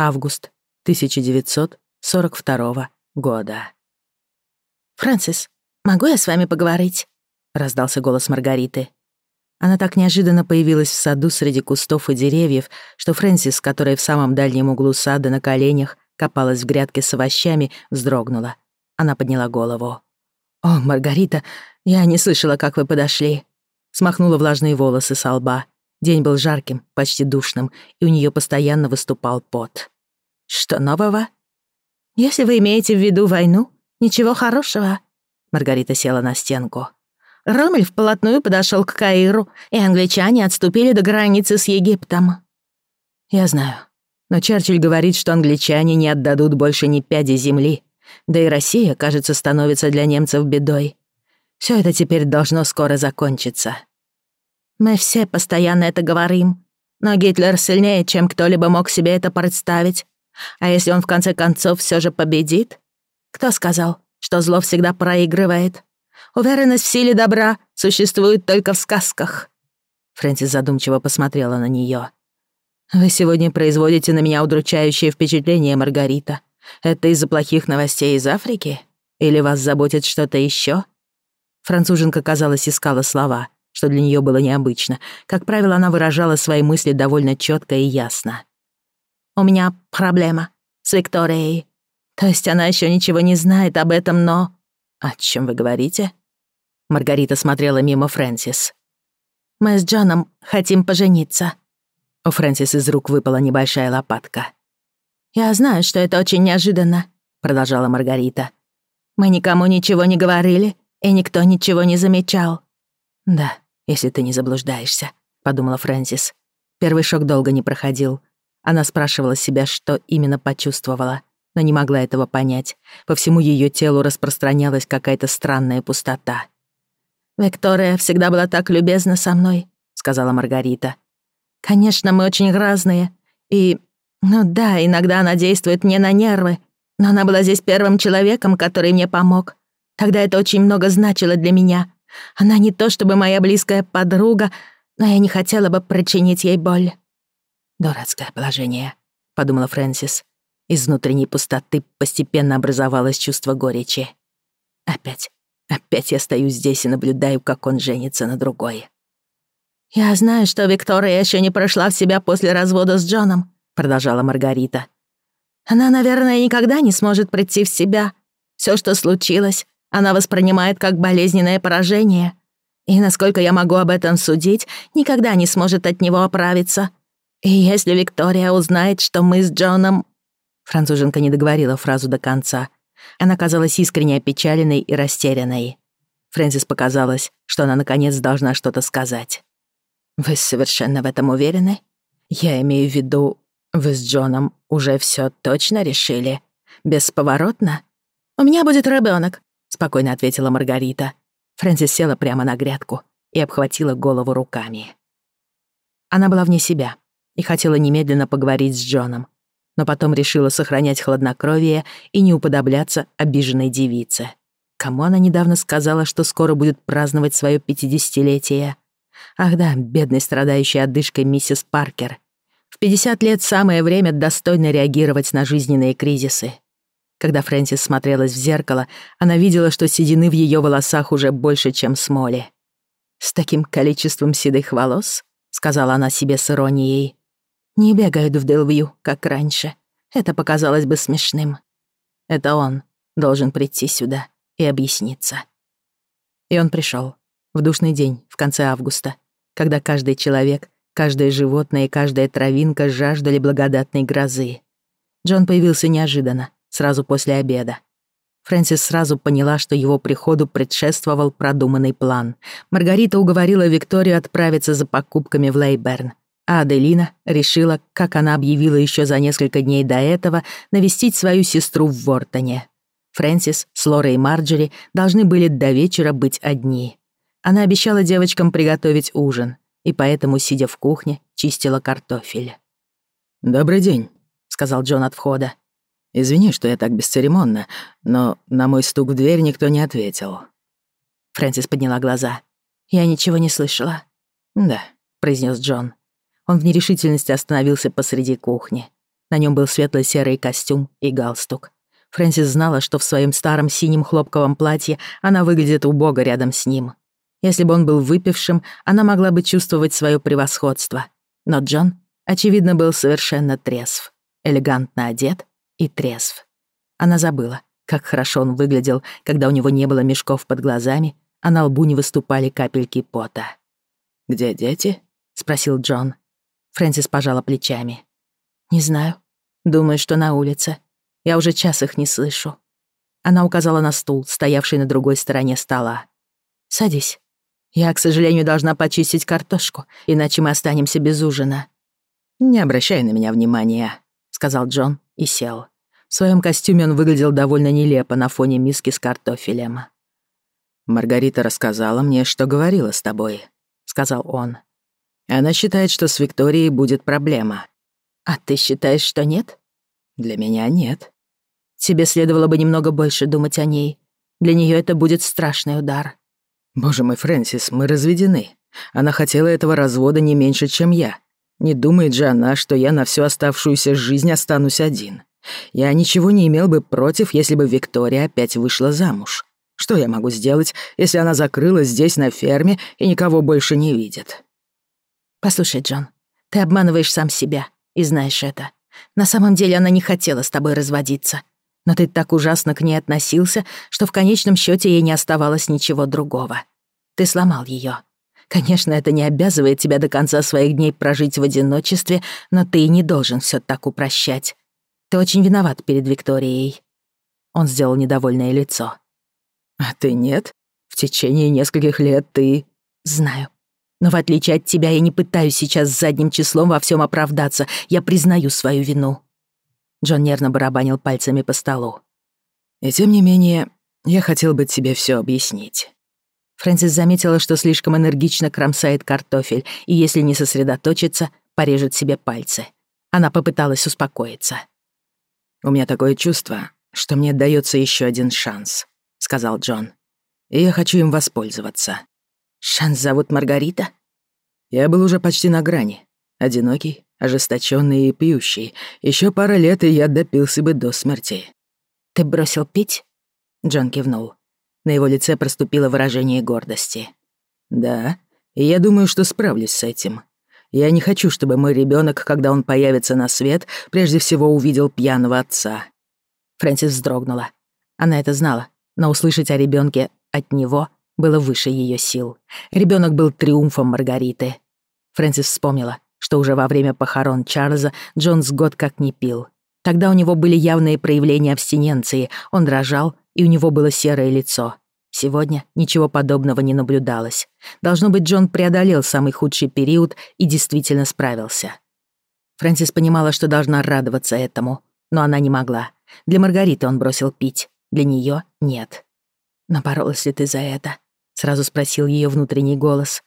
август 1942 года. «Фрэнсис, могу я с вами поговорить?» — раздался голос Маргариты. Она так неожиданно появилась в саду среди кустов и деревьев, что Фрэнсис, которая в самом дальнем углу сада на коленях копалась в грядке с овощами, вздрогнула. Она подняла голову. «О, Маргарита, я не слышала, как вы подошли». Смахнула влажные волосы со лба. День был жарким, почти душным, и у нее постоянно выступал пот. Что нового? Если вы имеете в виду войну, ничего хорошего. Маргарита села на стенку. Ромель вплотную подошел к Каиру, и англичане отступили до границы с Египтом. Я знаю. Но Черчилль говорит, что англичане не отдадут больше ни пяди земли. Да и Россия, кажется, становится для немцев бедой. Все это теперь должно скоро закончиться. Мы все постоянно это говорим. Но Гитлер сильнее, чем кто-либо мог себе это представить. А если он в конце концов все же победит? Кто сказал, что зло всегда проигрывает? Уверенность в силе добра существует только в сказках. Фрэнсис задумчиво посмотрела на нее. «Вы сегодня производите на меня удручающее впечатление, Маргарита. Это из-за плохих новостей из Африки? Или вас заботит что-то еще? Француженка, казалось, искала слова, что для нее было необычно. Как правило, она выражала свои мысли довольно четко и ясно. У меня проблема с Викторией. То есть она еще ничего не знает об этом, но...» «О чем вы говорите?» Маргарита смотрела мимо Фрэнсис. «Мы с Джоном хотим пожениться». У Фрэнсис из рук выпала небольшая лопатка. «Я знаю, что это очень неожиданно», — продолжала Маргарита. «Мы никому ничего не говорили, и никто ничего не замечал». «Да, если ты не заблуждаешься», — подумала Фрэнсис. Первый шок долго не проходил. Она спрашивала себя, что именно почувствовала, но не могла этого понять. По всему ее телу распространялась какая-то странная пустота. «Виктория всегда была так любезна со мной», — сказала Маргарита. «Конечно, мы очень разные. И, ну да, иногда она действует мне на нервы, но она была здесь первым человеком, который мне помог. Тогда это очень много значило для меня. Она не то чтобы моя близкая подруга, но я не хотела бы причинить ей боль. «Дурацкое положение», — подумала Фрэнсис. Из внутренней пустоты постепенно образовалось чувство горечи. «Опять, опять я стою здесь и наблюдаю, как он женится на другой». «Я знаю, что Виктория еще не прошла в себя после развода с Джоном», — продолжала Маргарита. «Она, наверное, никогда не сможет прийти в себя. Все, что случилось, она воспринимает как болезненное поражение. И, насколько я могу об этом судить, никогда не сможет от него оправиться. И если Виктория узнает, что мы с Джоном...» Француженка не договорила фразу до конца. Она казалась искренне опечаленной и растерянной. Фрэнсис показалось, что она наконец должна что-то сказать. «Вы совершенно в этом уверены? Я имею в виду, вы с Джоном уже все точно решили? Бесповоротно?» «У меня будет ребенок, спокойно ответила Маргарита. Фрэнсис села прямо на грядку и обхватила голову руками. Она была вне себя и хотела немедленно поговорить с Джоном, но потом решила сохранять хладнокровие и не уподобляться обиженной девице. Кому она недавно сказала, что скоро будет праздновать свое пятидесятилетие? Ах да, бедной страдающей одышкой миссис Паркер. В 50 лет самое время достойно реагировать на жизненные кризисы. Когда Фрэнсис смотрелась в зеркало, она видела, что седины в ее волосах уже больше, чем смоли. «С таким количеством седых волос?» — сказала она себе с иронией. Не бегают в Делвью, как раньше. Это показалось бы смешным. Это он должен прийти сюда и объясниться. И он пришел В душный день, в конце августа, когда каждый человек, каждое животное и каждая травинка жаждали благодатной грозы. Джон появился неожиданно, сразу после обеда. Фрэнсис сразу поняла, что его приходу предшествовал продуманный план. Маргарита уговорила Викторию отправиться за покупками в Лейберн а Аделина решила, как она объявила еще за несколько дней до этого, навестить свою сестру в Вортоне. Фрэнсис с Лорой и Марджери должны были до вечера быть одни. Она обещала девочкам приготовить ужин, и поэтому, сидя в кухне, чистила картофель. «Добрый день», — сказал Джон от входа. «Извини, что я так бесцеремонно, но на мой стук в дверь никто не ответил». Фрэнсис подняла глаза. «Я ничего не слышала». «Да», — произнес Джон. Он в нерешительности остановился посреди кухни. На нем был светло-серый костюм и галстук. Фрэнсис знала, что в своем старом синем хлопковом платье она выглядит убого рядом с ним. Если бы он был выпившим, она могла бы чувствовать свое превосходство. Но Джон, очевидно, был совершенно трезв, элегантно одет и трезв. Она забыла, как хорошо он выглядел, когда у него не было мешков под глазами, а на лбу не выступали капельки пота. «Где дети?» — спросил Джон. Фрэнсис пожала плечами. «Не знаю. Думаю, что на улице. Я уже час их не слышу». Она указала на стул, стоявший на другой стороне стола. «Садись. Я, к сожалению, должна почистить картошку, иначе мы останемся без ужина». «Не обращай на меня внимания», — сказал Джон и сел. В своем костюме он выглядел довольно нелепо на фоне миски с картофелем. «Маргарита рассказала мне, что говорила с тобой», — сказал он. Она считает, что с Викторией будет проблема. А ты считаешь, что нет? Для меня нет. Тебе следовало бы немного больше думать о ней. Для нее это будет страшный удар. Боже мой, Фрэнсис, мы разведены. Она хотела этого развода не меньше, чем я. Не думает же она, что я на всю оставшуюся жизнь останусь один. Я ничего не имел бы против, если бы Виктория опять вышла замуж. Что я могу сделать, если она закрылась здесь на ферме и никого больше не видит? «Послушай, Джон, ты обманываешь сам себя и знаешь это. На самом деле она не хотела с тобой разводиться. Но ты так ужасно к ней относился, что в конечном счете ей не оставалось ничего другого. Ты сломал ее. Конечно, это не обязывает тебя до конца своих дней прожить в одиночестве, но ты и не должен все так упрощать. Ты очень виноват перед Викторией». Он сделал недовольное лицо. «А ты нет? В течение нескольких лет ты...» «Знаю. Но в отличие от тебя я не пытаюсь сейчас задним числом во всем оправдаться. Я признаю свою вину». Джон нервно барабанил пальцами по столу. «И тем не менее, я хотел бы тебе все объяснить». Фрэнсис заметила, что слишком энергично кромсает картофель, и если не сосредоточится, порежет себе пальцы. Она попыталась успокоиться. «У меня такое чувство, что мне дается еще один шанс», — сказал Джон. «И я хочу им воспользоваться». Шанс зовут Маргарита? Я был уже почти на грани. Одинокий, ожесточенный и пьющий. Еще пара лет, и я допился бы до смерти. «Ты бросил пить?» Джон кивнул. На его лице проступило выражение гордости. «Да, и я думаю, что справлюсь с этим. Я не хочу, чтобы мой ребенок, когда он появится на свет, прежде всего увидел пьяного отца». Фрэнсис вздрогнула. Она это знала, но услышать о ребенке от него было выше ее сил. Ребенок был триумфом Маргариты. Фрэнсис вспомнила, что уже во время похорон Чарльза Джонс год как не пил. Тогда у него были явные проявления абстиненции, он дрожал, и у него было серое лицо. Сегодня ничего подобного не наблюдалось. Должно быть, Джон преодолел самый худший период и действительно справился. Фрэнсис понимала, что должна радоваться этому, но она не могла. Для Маргариты он бросил пить, для нее нет. «Напоролась ли ты за это?» Сразу спросил ее внутренний голос.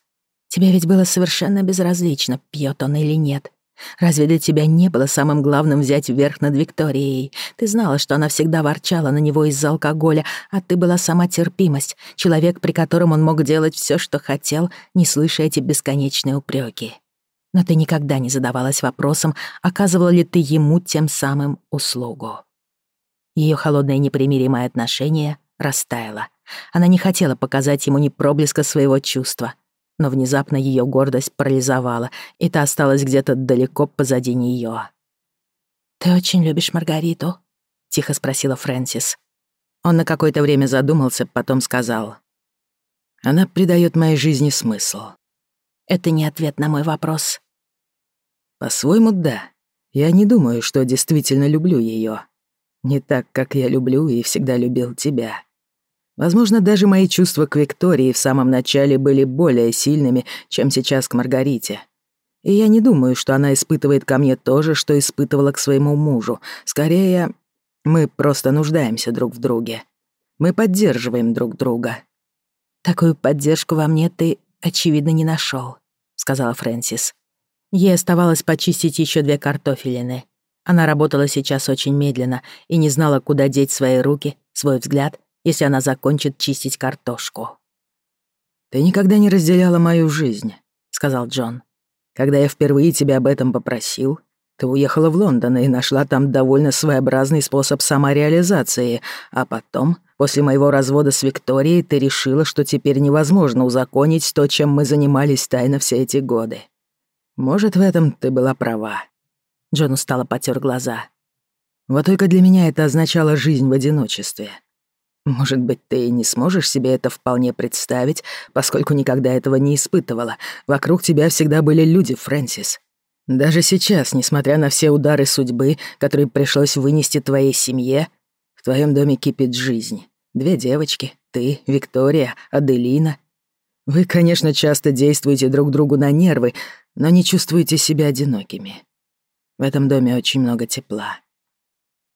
Тебе ведь было совершенно безразлично, пьет он или нет. Разве для тебя не было самым главным взять верх над Викторией? Ты знала, что она всегда ворчала на него из-за алкоголя, а ты была сама терпимость, человек, при котором он мог делать все, что хотел, не слыша эти бесконечные упреки. Но ты никогда не задавалась вопросом, оказывала ли ты ему тем самым услугу. Ее холодное непримиримое отношение растаяло, она не хотела показать ему ни проблеска своего чувства. Но внезапно ее гордость парализовала, и та осталась где-то далеко позади нее. «Ты очень любишь Маргариту?» — тихо спросила Фрэнсис. Он на какое-то время задумался, потом сказал. «Она придает моей жизни смысл». «Это не ответ на мой вопрос». «По-своему, да. Я не думаю, что действительно люблю ее. Не так, как я люблю и всегда любил тебя. Возможно, даже мои чувства к Виктории в самом начале были более сильными, чем сейчас к Маргарите. И я не думаю, что она испытывает ко мне то же, что испытывала к своему мужу. Скорее, мы просто нуждаемся друг в друге. Мы поддерживаем друг друга. «Такую поддержку во мне ты, очевидно, не нашел, сказала Фрэнсис. Ей оставалось почистить еще две картофелины. Она работала сейчас очень медленно и не знала, куда деть свои руки, свой взгляд если она закончит чистить картошку. «Ты никогда не разделяла мою жизнь», — сказал Джон. «Когда я впервые тебя об этом попросил, ты уехала в Лондон и нашла там довольно своеобразный способ самореализации, а потом, после моего развода с Викторией, ты решила, что теперь невозможно узаконить то, чем мы занимались тайно все эти годы. Может, в этом ты была права». Джон устало потер глаза. «Вот только для меня это означало жизнь в одиночестве. Может быть, ты и не сможешь себе это вполне представить, поскольку никогда этого не испытывала. Вокруг тебя всегда были люди, Фрэнсис. Даже сейчас, несмотря на все удары судьбы, которые пришлось вынести твоей семье, в твоем доме кипит жизнь. Две девочки, ты, Виктория, Аделина. Вы, конечно, часто действуете друг другу на нервы, но не чувствуете себя одинокими. В этом доме очень много тепла.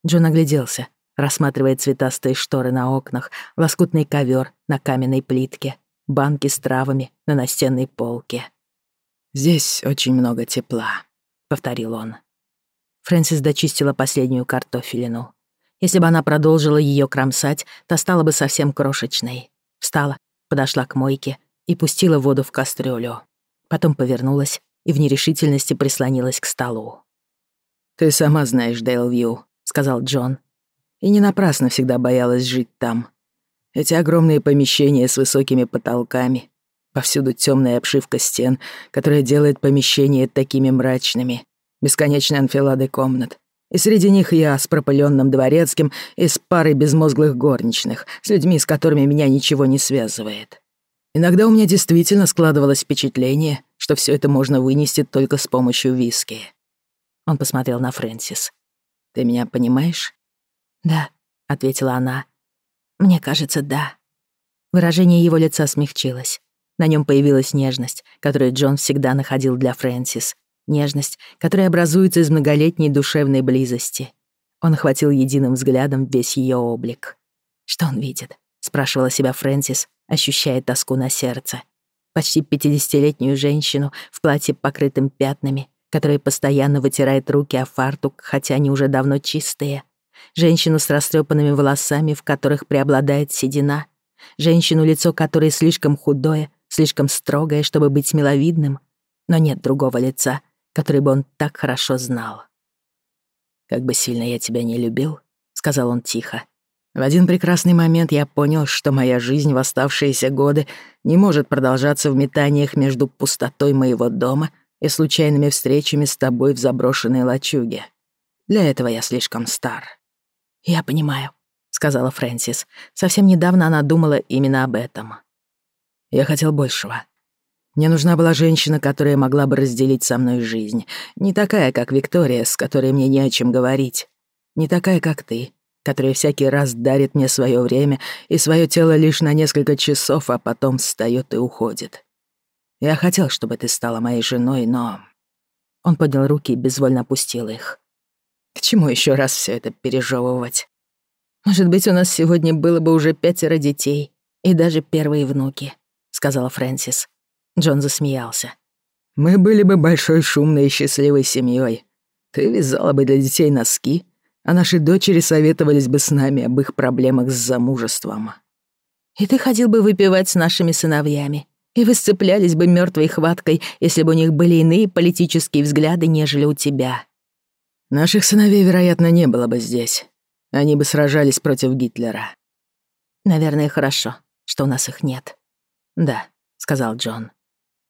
Джон огляделся рассматривая цветастые шторы на окнах, лоскутный ковер на каменной плитке, банки с травами на настенной полке. «Здесь очень много тепла», — повторил он. Фрэнсис дочистила последнюю картофелину. Если бы она продолжила ее кромсать, то стала бы совсем крошечной. Встала, подошла к мойке и пустила воду в кастрюлю. Потом повернулась и в нерешительности прислонилась к столу. «Ты сама знаешь Дейлвью», — сказал Джон, и не напрасно всегда боялась жить там. Эти огромные помещения с высокими потолками, повсюду темная обшивка стен, которая делает помещения такими мрачными, бесконечные анфилады комнат. И среди них я с пропыленным дворецким и с парой безмозглых горничных, с людьми, с которыми меня ничего не связывает. Иногда у меня действительно складывалось впечатление, что все это можно вынести только с помощью виски. Он посмотрел на Фрэнсис. «Ты меня понимаешь?» «Да», — ответила она. «Мне кажется, да». Выражение его лица смягчилось. На нем появилась нежность, которую Джон всегда находил для Фрэнсис. Нежность, которая образуется из многолетней душевной близости. Он охватил единым взглядом весь ее облик. «Что он видит?» — спрашивала себя Фрэнсис, ощущая тоску на сердце. Почти пятидесятилетнюю женщину в платье, покрытым пятнами, которая постоянно вытирает руки о фартук, хотя они уже давно чистые — Женщину с растрепанными волосами, в которых преобладает седина. Женщину, лицо которой слишком худое, слишком строгое, чтобы быть миловидным. Но нет другого лица, который бы он так хорошо знал. «Как бы сильно я тебя не любил», — сказал он тихо. «В один прекрасный момент я понял, что моя жизнь в оставшиеся годы не может продолжаться в метаниях между пустотой моего дома и случайными встречами с тобой в заброшенной лачуге. Для этого я слишком стар». «Я понимаю», — сказала Фрэнсис. Совсем недавно она думала именно об этом. «Я хотел большего. Мне нужна была женщина, которая могла бы разделить со мной жизнь. Не такая, как Виктория, с которой мне не о чем говорить. Не такая, как ты, которая всякий раз дарит мне свое время и свое тело лишь на несколько часов, а потом встает и уходит. Я хотел, чтобы ты стала моей женой, но...» Он поднял руки и безвольно опустил их. К чему еще раз все это пережевывать? Может быть, у нас сегодня было бы уже пятеро детей и даже первые внуки, сказала Фрэнсис. Джон засмеялся. Мы были бы большой шумной и счастливой семьей. Ты вязала бы для детей носки, а наши дочери советовались бы с нами об их проблемах с замужеством. И ты ходил бы выпивать с нашими сыновьями, и вы сцеплялись бы мертвой хваткой, если бы у них были иные политические взгляды, нежели у тебя. Наших сыновей, вероятно, не было бы здесь. Они бы сражались против Гитлера. Наверное, хорошо, что у нас их нет. Да, сказал Джон.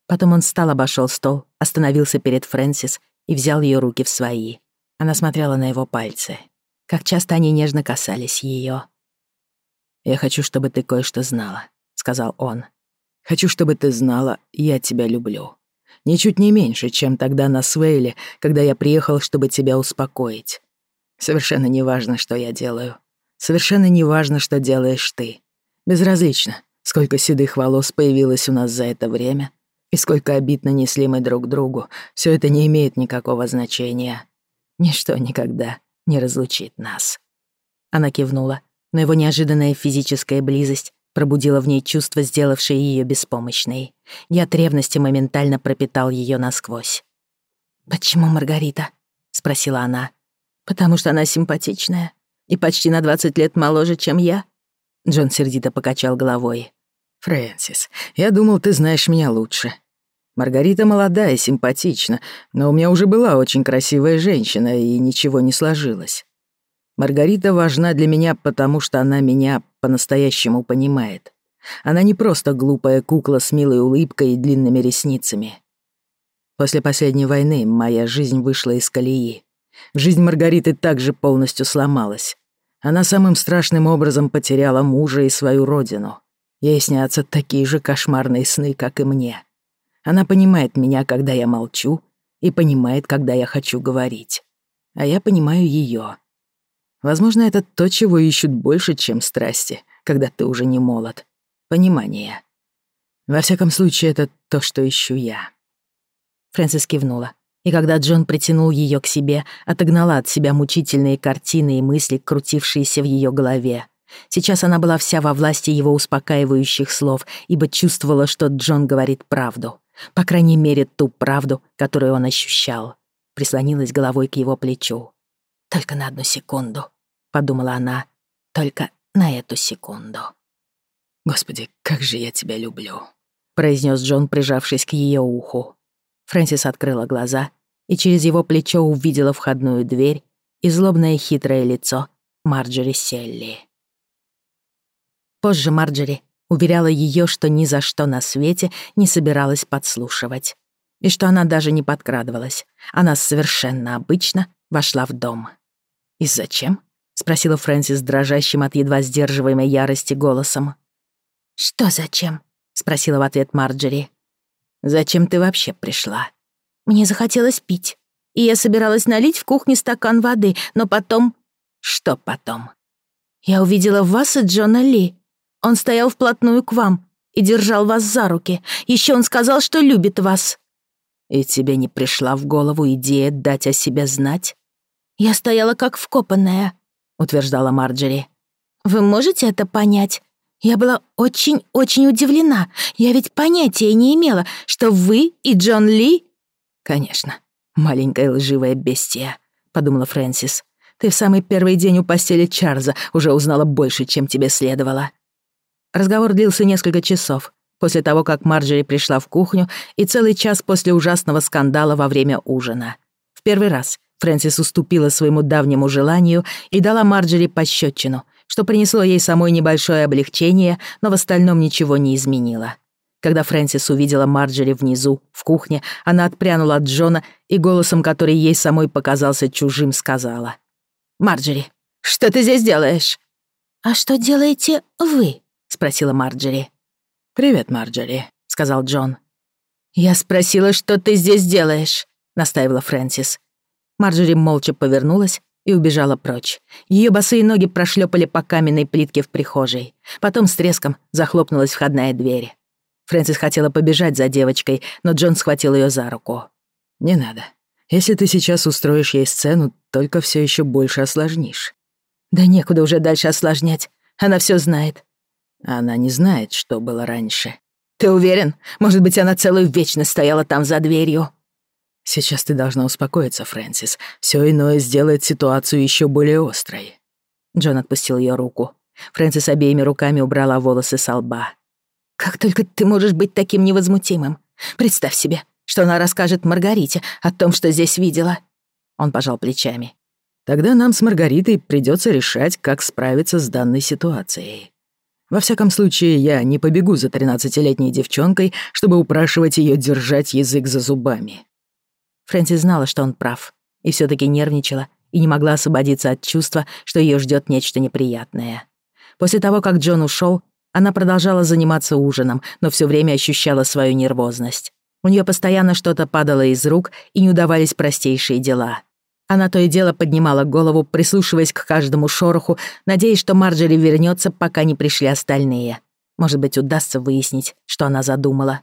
Потом он встал, обошел стол, остановился перед Фрэнсис и взял ее руки в свои. Она смотрела на его пальцы. Как часто они нежно касались ее. «Я хочу, чтобы ты кое-что знала», — сказал он. «Хочу, чтобы ты знала, я тебя люблю». Ничуть не меньше, чем тогда на Свейле, когда я приехал, чтобы тебя успокоить. Совершенно не важно, что я делаю. Совершенно не важно, что делаешь ты. Безразлично, сколько седых волос появилось у нас за это время и сколько обид нанесли мы друг другу, все это не имеет никакого значения. Ничто никогда не разлучит нас. Она кивнула, но его неожиданная физическая близость пробудило в ней чувство, сделавшее ее беспомощной. Я от ревности моментально пропитал ее насквозь. «Почему Маргарита?» — спросила она. «Потому что она симпатичная и почти на 20 лет моложе, чем я?» Джон сердито покачал головой. «Фрэнсис, я думал, ты знаешь меня лучше. Маргарита молодая симпатична, но у меня уже была очень красивая женщина, и ничего не сложилось. Маргарита важна для меня, потому что она меня по-настоящему понимает. Она не просто глупая кукла с милой улыбкой и длинными ресницами. После последней войны моя жизнь вышла из колеи. Жизнь Маргариты также полностью сломалась. Она самым страшным образом потеряла мужа и свою родину. Ей снятся такие же кошмарные сны, как и мне. Она понимает меня, когда я молчу, и понимает, когда я хочу говорить. А я понимаю ее. Возможно, это то, чего ищут больше, чем страсти, когда ты уже не молод. Понимание. Во всяком случае, это то, что ищу я. Фрэнсис кивнула. И когда Джон притянул ее к себе, отогнала от себя мучительные картины и мысли, крутившиеся в ее голове. Сейчас она была вся во власти его успокаивающих слов, ибо чувствовала, что Джон говорит правду. По крайней мере, ту правду, которую он ощущал. Прислонилась головой к его плечу. Только на одну секунду, подумала она, только на эту секунду. Господи, как же я тебя люблю, произнес Джон, прижавшись к ее уху. Фрэнсис открыла глаза и через его плечо увидела входную дверь и злобное хитрое лицо Марджери Селли. Позже Марджери уверяла ее, что ни за что на свете не собиралась подслушивать. И что она даже не подкрадывалась. Она совершенно обычно вошла в дом. «И зачем?» — спросила Фрэнсис дрожащим от едва сдерживаемой ярости голосом. «Что зачем?» — спросила в ответ Марджери. «Зачем ты вообще пришла?» «Мне захотелось пить, и я собиралась налить в кухне стакан воды, но потом...» «Что потом?» «Я увидела вас и Джона Ли. Он стоял вплотную к вам и держал вас за руки. Еще он сказал, что любит вас». «И тебе не пришла в голову идея дать о себе знать?» «Я стояла как вкопанная», — утверждала Марджери. «Вы можете это понять? Я была очень-очень удивлена. Я ведь понятия не имела, что вы и Джон Ли...» «Конечно, маленькая лживая бестия», — подумала Фрэнсис. «Ты в самый первый день у постели Чарльза уже узнала больше, чем тебе следовало». Разговор длился несколько часов, после того, как Марджери пришла в кухню и целый час после ужасного скандала во время ужина. В первый раз — Фрэнсис уступила своему давнему желанию и дала Марджери пощечину, что принесло ей самой небольшое облегчение, но в остальном ничего не изменило. Когда Фрэнсис увидела Марджери внизу, в кухне, она отпрянула от Джона и голосом, который ей самой показался чужим, сказала. «Марджери, что ты здесь делаешь?» «А что делаете вы?» — спросила Марджери. «Привет, Марджери», — сказал Джон. «Я спросила, что ты здесь делаешь», — настаивала Фрэнсис. Марджери молча повернулась и убежала прочь. Ее босые ноги прошлепали по каменной плитке в прихожей. Потом с треском захлопнулась входная дверь. Фрэнсис хотела побежать за девочкой, но Джон схватил ее за руку. «Не надо. Если ты сейчас устроишь ей сцену, только все еще больше осложнишь». «Да некуда уже дальше осложнять. Она все знает». «Она не знает, что было раньше». «Ты уверен? Может быть, она целую вечность стояла там за дверью?» Сейчас ты должна успокоиться, Фрэнсис. Все иное сделает ситуацию еще более острой. Джон отпустил ее руку. Фрэнсис обеими руками убрала волосы со лба. «Как только ты можешь быть таким невозмутимым? Представь себе, что она расскажет Маргарите о том, что здесь видела». Он пожал плечами. «Тогда нам с Маргаритой придется решать, как справиться с данной ситуацией. Во всяком случае, я не побегу за тринадцатилетней девчонкой, чтобы упрашивать ее держать язык за зубами. Фрэнси знала, что он прав, и все таки нервничала и не могла освободиться от чувства, что ее ждет нечто неприятное. После того, как Джон ушел, она продолжала заниматься ужином, но все время ощущала свою нервозность. У нее постоянно что-то падало из рук, и не удавались простейшие дела. Она то и дело поднимала голову, прислушиваясь к каждому шороху, надеясь, что Марджери вернется, пока не пришли остальные. Может быть, удастся выяснить, что она задумала.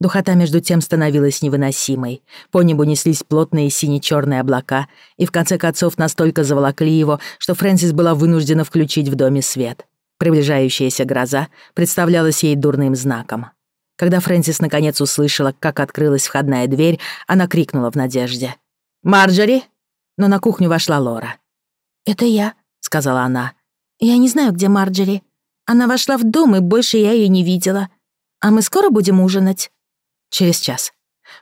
Духота между тем становилась невыносимой. По небу неслись плотные сине-черные облака, и в конце концов настолько заволокли его, что Фрэнсис была вынуждена включить в доме свет. Приближающаяся гроза представлялась ей дурным знаком. Когда Фрэнсис наконец услышала, как открылась входная дверь, она крикнула в надежде. «Марджери!» Но на кухню вошла Лора. «Это я», — сказала она. «Я не знаю, где Марджери. Она вошла в дом, и больше я ее не видела. А мы скоро будем ужинать?» Через час.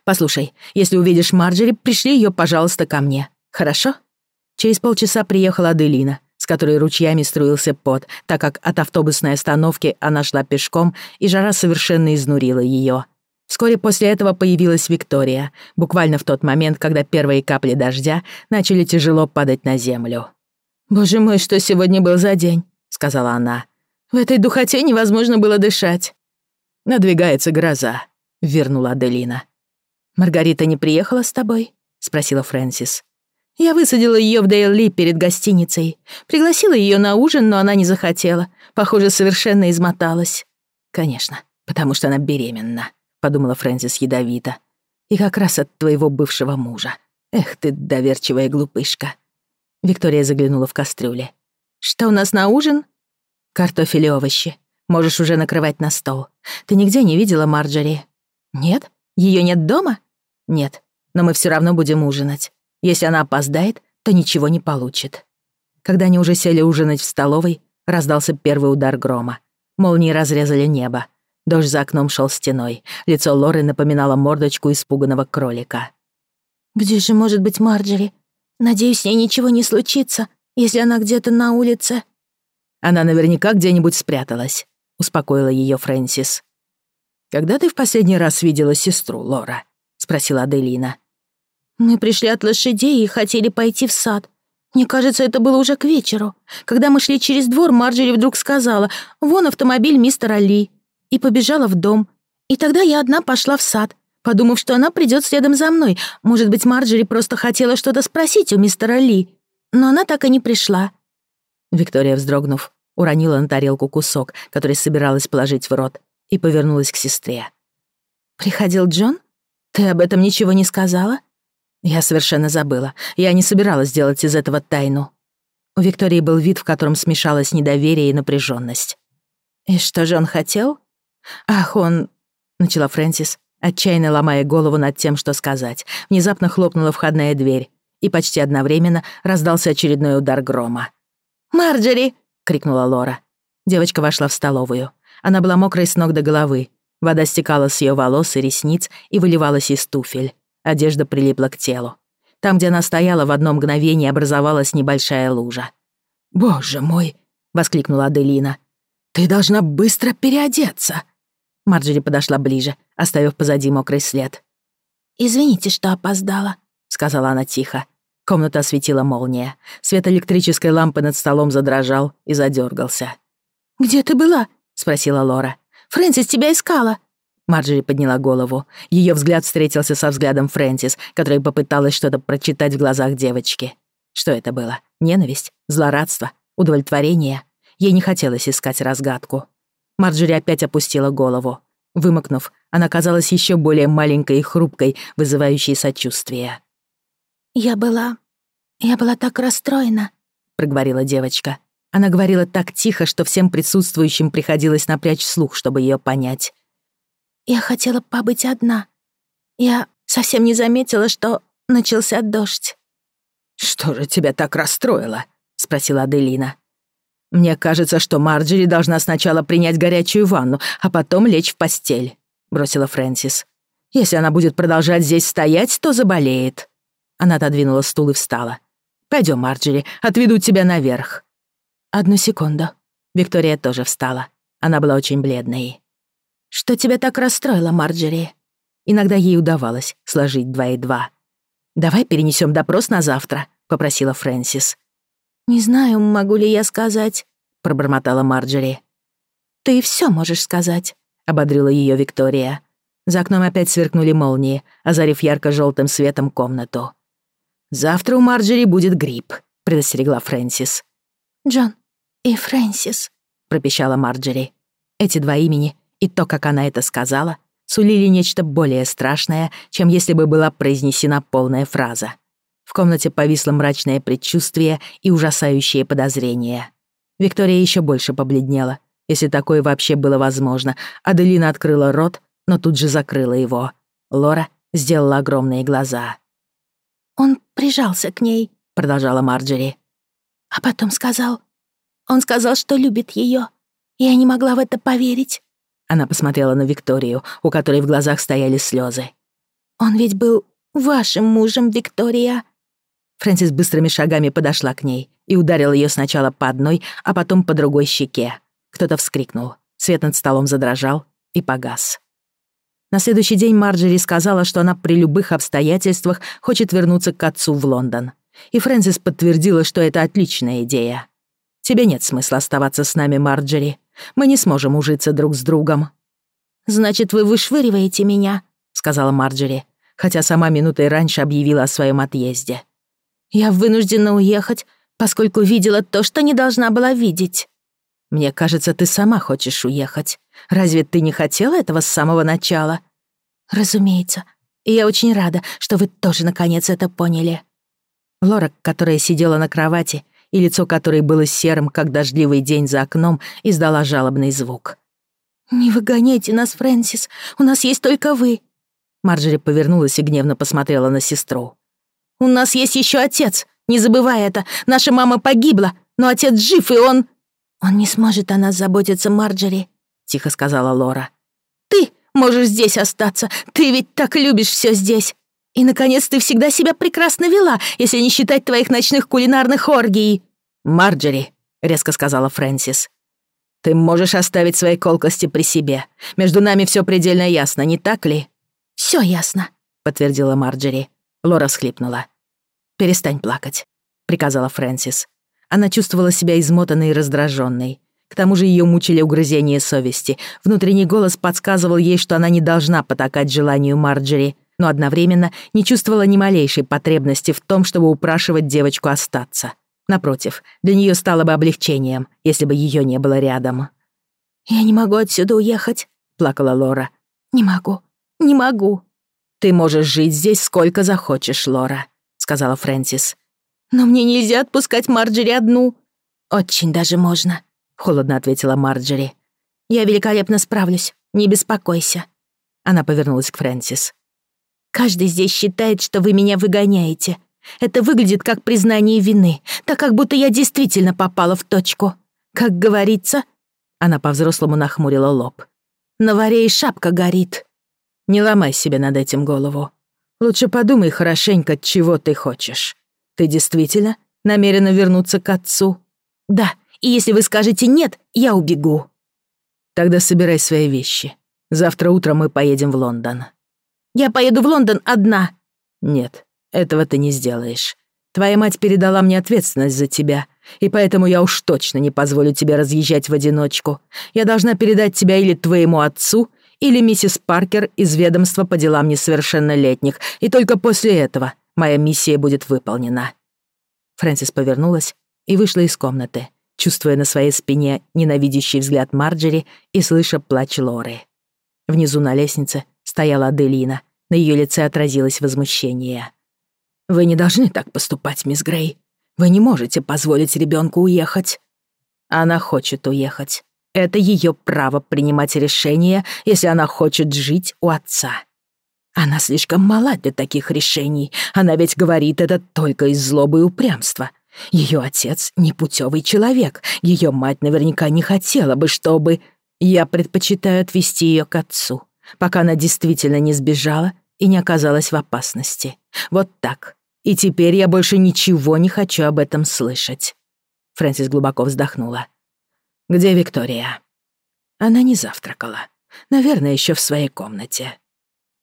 Послушай, если увидишь Марджери, пришли ее, пожалуйста, ко мне. Хорошо? Через полчаса приехала Аделина, с которой ручьями струился пот, так как от автобусной остановки она шла пешком, и жара совершенно изнурила ее. Вскоре после этого появилась Виктория, буквально в тот момент, когда первые капли дождя начали тяжело падать на землю. «Боже мой, что сегодня был за день», — сказала она. «В этой духоте невозможно было дышать». «Надвигается гроза», — вернула Аделина. «Маргарита не приехала с тобой?» — спросила Фрэнсис. «Я высадила ее в Дейли перед гостиницей. Пригласила ее на ужин, но она не захотела. Похоже, совершенно измоталась». «Конечно, потому что она беременна», — подумала Фрэнсис ядовито. «И как раз от твоего бывшего мужа. Эх ты, доверчивая глупышка». Виктория заглянула в кастрюле. «Что у нас на ужин?» «Картофель и овощи. Можешь уже накрывать на стол. Ты нигде не видела Марджори. «Нет? Ее нет дома?» «Нет, но мы все равно будем ужинать. Если она опоздает, то ничего не получит». Когда они уже сели ужинать в столовой, раздался первый удар грома. Молнии разрезали небо. Дождь за окном шел стеной. Лицо Лоры напоминало мордочку испуганного кролика. «Где же может быть Марджери? Надеюсь, с ней ничего не случится, если она где-то на улице». «Она наверняка где-нибудь спряталась», — успокоила ее Фрэнсис когда ты в последний раз видела сестру, Лора?» — спросила Аделина. «Мы пришли от лошадей и хотели пойти в сад. Мне кажется, это было уже к вечеру. Когда мы шли через двор, Марджери вдруг сказала, «Вон автомобиль мистера Ли», и побежала в дом. И тогда я одна пошла в сад, подумав, что она придет следом за мной. Может быть, Марджери просто хотела что-то спросить у мистера Ли, но она так и не пришла». Виктория, вздрогнув, уронила на тарелку кусок, который собиралась положить в рот и повернулась к сестре. «Приходил Джон? Ты об этом ничего не сказала?» Я совершенно забыла. Я не собиралась делать из этого тайну. У Виктории был вид, в котором смешалось недоверие и напряженность. «И что же он хотел?» «Ах, он...» — начала Фрэнсис, отчаянно ломая голову над тем, что сказать. Внезапно хлопнула входная дверь, и почти одновременно раздался очередной удар грома. «Марджери!» — крикнула Лора. Девочка вошла в столовую. Она была мокрой с ног до головы. Вода стекала с ее волос и ресниц и выливалась из туфель. Одежда прилипла к телу. Там, где она стояла, в одно мгновение образовалась небольшая лужа. «Боже мой!» — воскликнула Аделина. «Ты должна быстро переодеться!» Марджери подошла ближе, оставив позади мокрый след. «Извините, что опоздала», — сказала она тихо. Комната осветила молния. Свет электрической лампы над столом задрожал и задергался. «Где ты была? спросила Лора. «Фрэнсис тебя искала!» Марджери подняла голову. Ее взгляд встретился со взглядом Фрэнсис, которая попыталась что-то прочитать в глазах девочки. Что это было? Ненависть? Злорадство? Удовлетворение? Ей не хотелось искать разгадку. Марджери опять опустила голову. Вымокнув, она казалась еще более маленькой и хрупкой, вызывающей сочувствие. «Я была... я была так расстроена», — проговорила девочка. Она говорила так тихо, что всем присутствующим приходилось напрячь слух, чтобы ее понять. «Я хотела побыть одна. Я совсем не заметила, что начался дождь». «Что же тебя так расстроило?» — спросила Аделина. «Мне кажется, что Марджери должна сначала принять горячую ванну, а потом лечь в постель», — бросила Фрэнсис. «Если она будет продолжать здесь стоять, то заболеет». Она отодвинула стул и встала. «Пойдем, Марджери, отведу тебя наверх». «Одну секунду». Виктория тоже встала. Она была очень бледной. «Что тебя так расстроило, Марджери?» Иногда ей удавалось сложить два и два. «Давай перенесем допрос на завтра», — попросила Фрэнсис. «Не знаю, могу ли я сказать», — пробормотала Марджери. «Ты все можешь сказать», — ободрила ее Виктория. За окном опять сверкнули молнии, озарив ярко желтым светом комнату. «Завтра у Марджери будет грипп», — предостерегла Фрэнсис. «Джон, «И Фрэнсис», — пропищала Марджери. Эти два имени и то, как она это сказала, сулили нечто более страшное, чем если бы была произнесена полная фраза. В комнате повисло мрачное предчувствие и ужасающее подозрение. Виктория еще больше побледнела, если такое вообще было возможно. Аделина открыла рот, но тут же закрыла его. Лора сделала огромные глаза. «Он прижался к ней», — продолжала Марджери. «А потом сказал, он сказал, что любит ее. Я не могла в это поверить». Она посмотрела на Викторию, у которой в глазах стояли слезы. «Он ведь был вашим мужем, Виктория». Фрэнсис быстрыми шагами подошла к ней и ударила ее сначала по одной, а потом по другой щеке. Кто-то вскрикнул. Свет над столом задрожал и погас. На следующий день Марджери сказала, что она при любых обстоятельствах хочет вернуться к отцу в Лондон. И Фрэнсис подтвердила, что это отличная идея. Тебе нет смысла оставаться с нами, Марджери. Мы не сможем ужиться друг с другом». «Значит, вы вышвыриваете меня», — сказала Марджери, хотя сама минутой раньше объявила о своем отъезде. «Я вынуждена уехать, поскольку видела то, что не должна была видеть». «Мне кажется, ты сама хочешь уехать. Разве ты не хотела этого с самого начала?» «Разумеется. И я очень рада, что вы тоже наконец это поняли». Лора, которая сидела на кровати и лицо которой было серым, как дождливый день за окном, издала жалобный звук. «Не выгоняйте нас, Фрэнсис, у нас есть только вы!» Марджери повернулась и гневно посмотрела на сестру. «У нас есть еще отец, не забывай это, наша мама погибла, но отец жив, и он...» «Он не сможет о нас заботиться, Марджери», — тихо сказала Лора. «Ты можешь здесь остаться, ты ведь так любишь все здесь!» И, наконец, ты всегда себя прекрасно вела, если не считать твоих ночных кулинарных оргий!» «Марджери», — резко сказала Фрэнсис, — «ты можешь оставить свои колкости при себе. Между нами все предельно ясно, не так ли?» «Все ясно», — подтвердила Марджери. Лора всхлипнула. «Перестань плакать», — приказала Фрэнсис. Она чувствовала себя измотанной и раздраженной. К тому же ее мучили угрызения совести. Внутренний голос подсказывал ей, что она не должна потакать желанию Марджери но одновременно не чувствовала ни малейшей потребности в том, чтобы упрашивать девочку остаться. Напротив, для нее стало бы облегчением, если бы ее не было рядом. «Я не могу отсюда уехать», — плакала Лора. «Не могу, не могу». «Ты можешь жить здесь сколько захочешь, Лора», — сказала Фрэнсис. «Но мне нельзя отпускать Марджери одну». «Очень даже можно», — холодно ответила Марджери. «Я великолепно справлюсь, не беспокойся». Она повернулась к Фрэнсис. Каждый здесь считает, что вы меня выгоняете. Это выглядит как признание вины, так как будто я действительно попала в точку. Как говорится...» Она по-взрослому нахмурила лоб. «На варе и шапка горит». «Не ломай себе над этим голову. Лучше подумай хорошенько, чего ты хочешь. Ты действительно намерена вернуться к отцу?» «Да, и если вы скажете «нет», я убегу». «Тогда собирай свои вещи. Завтра утром мы поедем в Лондон». Я поеду в Лондон одна». «Нет, этого ты не сделаешь. Твоя мать передала мне ответственность за тебя, и поэтому я уж точно не позволю тебе разъезжать в одиночку. Я должна передать тебя или твоему отцу, или миссис Паркер из ведомства по делам несовершеннолетних, и только после этого моя миссия будет выполнена». Фрэнсис повернулась и вышла из комнаты, чувствуя на своей спине ненавидящий взгляд Марджери и слыша плач Лоры. Внизу на лестнице стояла Аделина на ее лице отразилось возмущение. «Вы не должны так поступать, мисс Грей. Вы не можете позволить ребенку уехать». Она хочет уехать. Это ее право принимать решение, если она хочет жить у отца. Она слишком мала для таких решений. Она ведь говорит это только из злобы и упрямства. Ее отец — непутевый человек. Ее мать наверняка не хотела бы, чтобы... Я предпочитаю отвести ее к отцу пока она действительно не сбежала и не оказалась в опасности. Вот так. И теперь я больше ничего не хочу об этом слышать. Фрэнсис глубоко вздохнула. «Где Виктория?» Она не завтракала. Наверное, еще в своей комнате.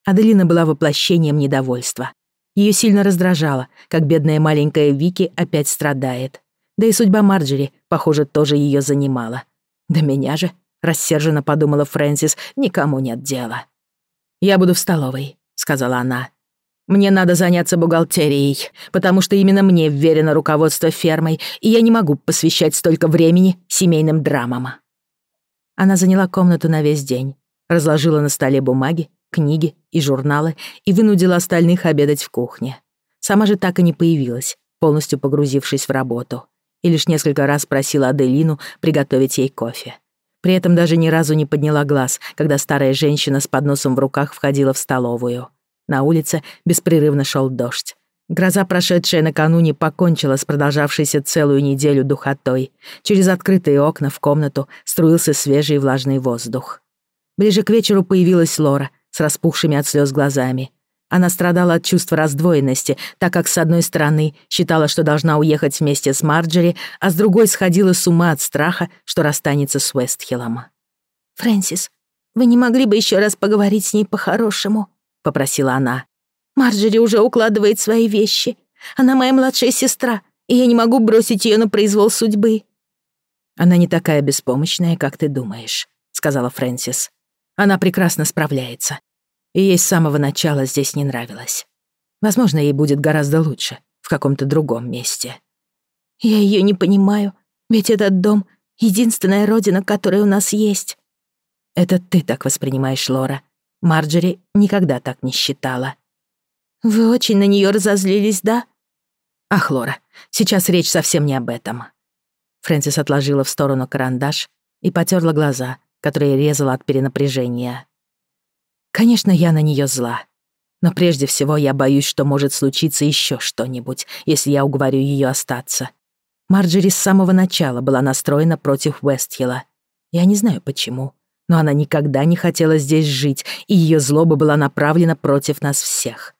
Аделина была воплощением недовольства. Ее сильно раздражало, как бедная маленькая Вики опять страдает. Да и судьба Марджери, похоже, тоже ее занимала. Да меня же рассерженно подумала Фрэнсис, никому нет дела. «Я буду в столовой», — сказала она. «Мне надо заняться бухгалтерией, потому что именно мне вверено руководство фермой, и я не могу посвящать столько времени семейным драмам». Она заняла комнату на весь день, разложила на столе бумаги, книги и журналы и вынудила остальных обедать в кухне. Сама же так и не появилась, полностью погрузившись в работу, и лишь несколько раз просила Аделину приготовить ей кофе. При этом даже ни разу не подняла глаз, когда старая женщина с подносом в руках входила в столовую. На улице беспрерывно шел дождь. Гроза, прошедшая накануне, покончила с продолжавшейся целую неделю духотой. Через открытые окна в комнату струился свежий влажный воздух. Ближе к вечеру появилась Лора с распухшими от слез глазами. Она страдала от чувства раздвоенности, так как с одной стороны считала, что должна уехать вместе с Марджери, а с другой сходила с ума от страха, что расстанется с Уэстхиллом. «Фрэнсис, вы не могли бы еще раз поговорить с ней по-хорошему?» — попросила она. «Марджери уже укладывает свои вещи. Она моя младшая сестра, и я не могу бросить ее на произвол судьбы». «Она не такая беспомощная, как ты думаешь», — сказала Фрэнсис. «Она прекрасно справляется и ей с самого начала здесь не нравилось. Возможно, ей будет гораздо лучше в каком-то другом месте. «Я ее не понимаю, ведь этот дом — единственная родина, которая у нас есть». «Это ты так воспринимаешь, Лора. Марджери никогда так не считала». «Вы очень на нее разозлились, да?» «Ах, Лора, сейчас речь совсем не об этом». Фрэнсис отложила в сторону карандаш и потёрла глаза, которые резала от перенапряжения. Конечно, я на нее зла. Но прежде всего я боюсь, что может случиться еще что-нибудь, если я уговорю ее остаться. Марджери с самого начала была настроена против Вестхилла. Я не знаю почему, но она никогда не хотела здесь жить, и ее злоба была направлена против нас всех.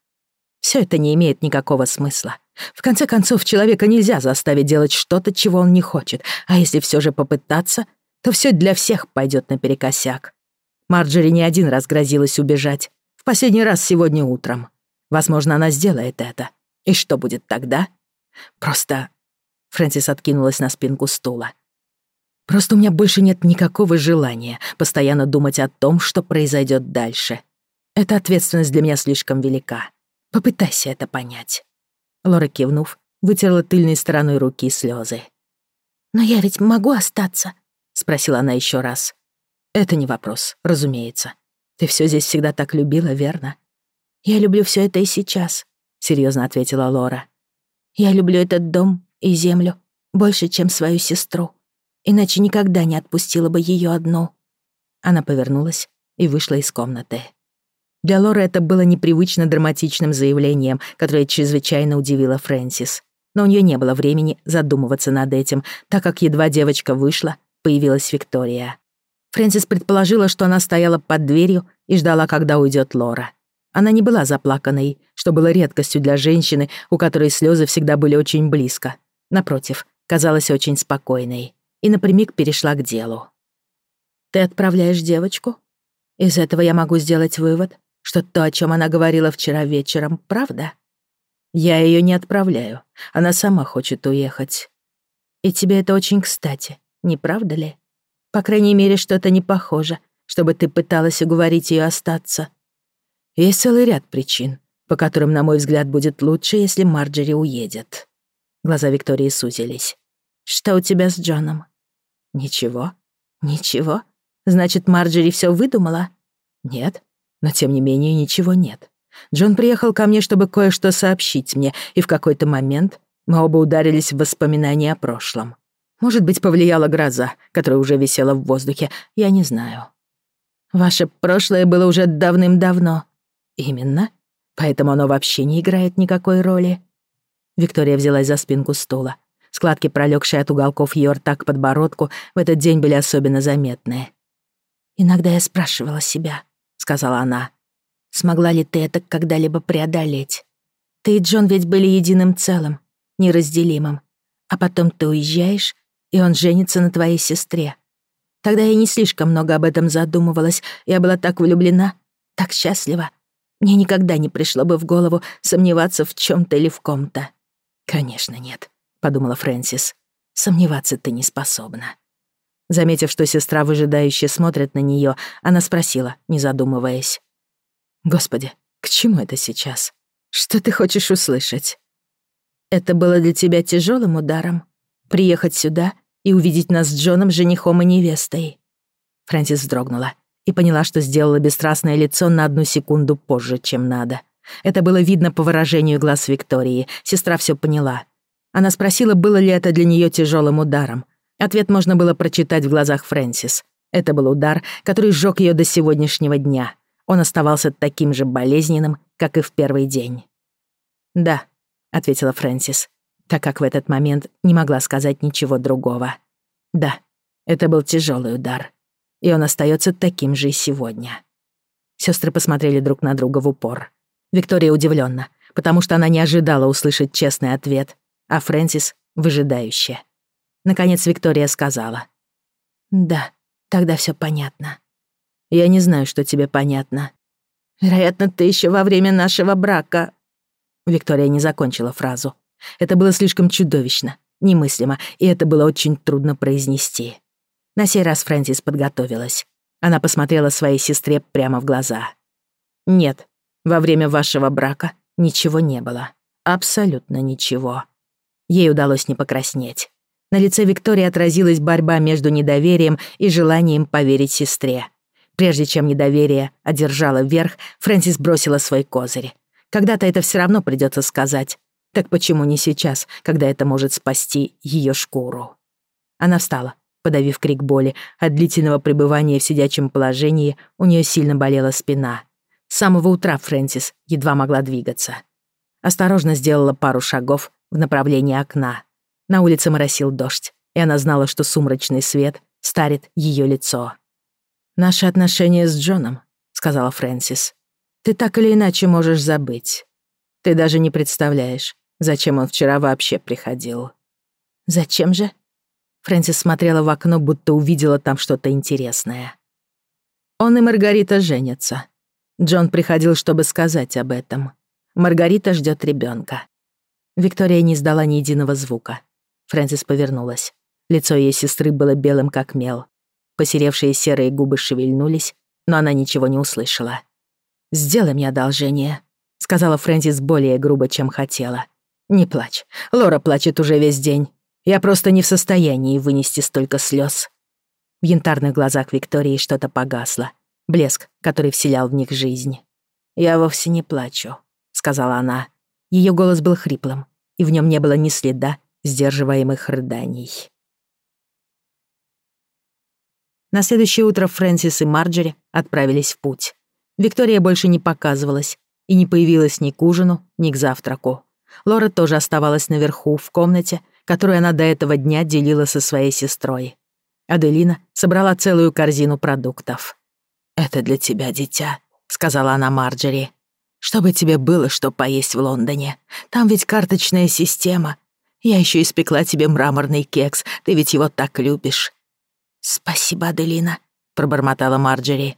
Все это не имеет никакого смысла. В конце концов, человека нельзя заставить делать что-то, чего он не хочет, а если все же попытаться, то все для всех пойдет наперекосяк. Марджери не один раз грозилась убежать. В последний раз сегодня утром. Возможно, она сделает это. И что будет тогда? Просто... Фрэнсис откинулась на спинку стула. Просто у меня больше нет никакого желания постоянно думать о том, что произойдет дальше. Эта ответственность для меня слишком велика. Попытайся это понять. Лора, кивнув, вытерла тыльной стороной руки слезы. «Но я ведь могу остаться?» — спросила она еще раз. Это не вопрос, разумеется. Ты все здесь всегда так любила, верно? Я люблю все это и сейчас, серьезно ответила Лора. Я люблю этот дом и землю больше, чем свою сестру. Иначе никогда не отпустила бы ее одну. Она повернулась и вышла из комнаты. Для Лоры это было непривычно драматичным заявлением, которое чрезвычайно удивило Фрэнсис. Но у нее не было времени задумываться над этим, так как едва девочка вышла, появилась Виктория. Фрэнсис предположила, что она стояла под дверью и ждала, когда уйдет Лора. Она не была заплаканной, что было редкостью для женщины, у которой слезы всегда были очень близко. Напротив, казалась очень спокойной и напрямик перешла к делу. «Ты отправляешь девочку? Из этого я могу сделать вывод, что то, о чем она говорила вчера вечером, правда? Я ее не отправляю, она сама хочет уехать. И тебе это очень кстати, не правда ли?» По крайней мере, что-то не похоже, чтобы ты пыталась уговорить ее остаться. Есть целый ряд причин, по которым, на мой взгляд, будет лучше, если Марджери уедет. Глаза Виктории сузились. Что у тебя с Джоном? Ничего. Ничего? Значит, Марджери все выдумала? Нет. Но, тем не менее, ничего нет. Джон приехал ко мне, чтобы кое-что сообщить мне, и в какой-то момент мы оба ударились в воспоминания о прошлом. Может быть, повлияла гроза, которая уже висела в воздухе, я не знаю. Ваше прошлое было уже давным-давно. Именно. Поэтому оно вообще не играет никакой роли. Виктория взялась за спинку стула. Складки, пролегшие от уголков ее рта к подбородку, в этот день были особенно заметные. «Иногда я спрашивала себя», — сказала она, — «смогла ли ты это когда-либо преодолеть? Ты и Джон ведь были единым целым, неразделимым. А потом ты уезжаешь, и он женится на твоей сестре. Тогда я не слишком много об этом задумывалась. Я была так влюблена, так счастлива. Мне никогда не пришло бы в голову сомневаться в чем то или в ком-то. «Конечно нет», — подумала Фрэнсис. «Сомневаться ты не способна». Заметив, что сестра выжидающе смотрит на нее, она спросила, не задумываясь. «Господи, к чему это сейчас? Что ты хочешь услышать?» «Это было для тебя тяжелым ударом? Приехать сюда и увидеть нас с Джоном женихом и невестой. Фрэнсис вздрогнула и поняла, что сделала бесстрастное лицо на одну секунду позже, чем надо. Это было видно по выражению глаз Виктории. Сестра все поняла. Она спросила, было ли это для нее тяжелым ударом. Ответ можно было прочитать в глазах Фрэнсис. Это был удар, который сжег ее до сегодняшнего дня. Он оставался таким же болезненным, как и в первый день. «Да», — ответила Фрэнсис так как в этот момент не могла сказать ничего другого. Да, это был тяжелый удар, и он остается таким же и сегодня. Сестры посмотрели друг на друга в упор. Виктория удивлена, потому что она не ожидала услышать честный ответ, а Фрэнсис — выжидающая. Наконец Виктория сказала. «Да, тогда все понятно». «Я не знаю, что тебе понятно». «Вероятно, ты еще во время нашего брака...» Виктория не закончила фразу, это было слишком чудовищно, немыслимо, и это было очень трудно произнести. На сей раз Фрэнсис подготовилась. Она посмотрела своей сестре прямо в глаза. «Нет, во время вашего брака ничего не было. Абсолютно ничего». Ей удалось не покраснеть. На лице Виктории отразилась борьба между недоверием и желанием поверить сестре. Прежде чем недоверие одержало верх, Фрэнсис бросила свой козырь. Когда-то это все равно придется сказать. Так почему не сейчас, когда это может спасти ее шкуру? Она встала, подавив крик боли. От длительного пребывания в сидячем положении у нее сильно болела спина. С самого утра Фрэнсис едва могла двигаться. Осторожно сделала пару шагов в направлении окна. На улице моросил дождь, и она знала, что сумрачный свет старит ее лицо. «Наши отношения с Джоном», — сказала Фрэнсис. «Ты так или иначе можешь забыть. Ты даже не представляешь, Зачем он вчера вообще приходил? Зачем же? Фрэнсис смотрела в окно, будто увидела там что-то интересное. Он и Маргарита женятся. Джон приходил, чтобы сказать об этом. Маргарита ждет ребенка. Виктория не издала ни единого звука. Фрэнсис повернулась. Лицо ее сестры было белым, как мел. Посеревшие серые губы шевельнулись, но она ничего не услышала. «Сделай мне одолжение», — сказала Фрэнсис более грубо, чем хотела. «Не плачь. Лора плачет уже весь день. Я просто не в состоянии вынести столько слез. В янтарных глазах Виктории что-то погасло. Блеск, который вселял в них жизнь. «Я вовсе не плачу», — сказала она. Ее голос был хриплым, и в нем не было ни следа сдерживаемых рыданий. На следующее утро Фрэнсис и Марджери отправились в путь. Виктория больше не показывалась и не появилась ни к ужину, ни к завтраку. Лора тоже оставалась наверху, в комнате, которую она до этого дня делила со своей сестрой. Аделина собрала целую корзину продуктов. «Это для тебя, дитя», — сказала она Марджери. «Чтобы тебе было, что поесть в Лондоне. Там ведь карточная система. Я еще испекла тебе мраморный кекс, ты ведь его так любишь». «Спасибо, Аделина», — пробормотала Марджери.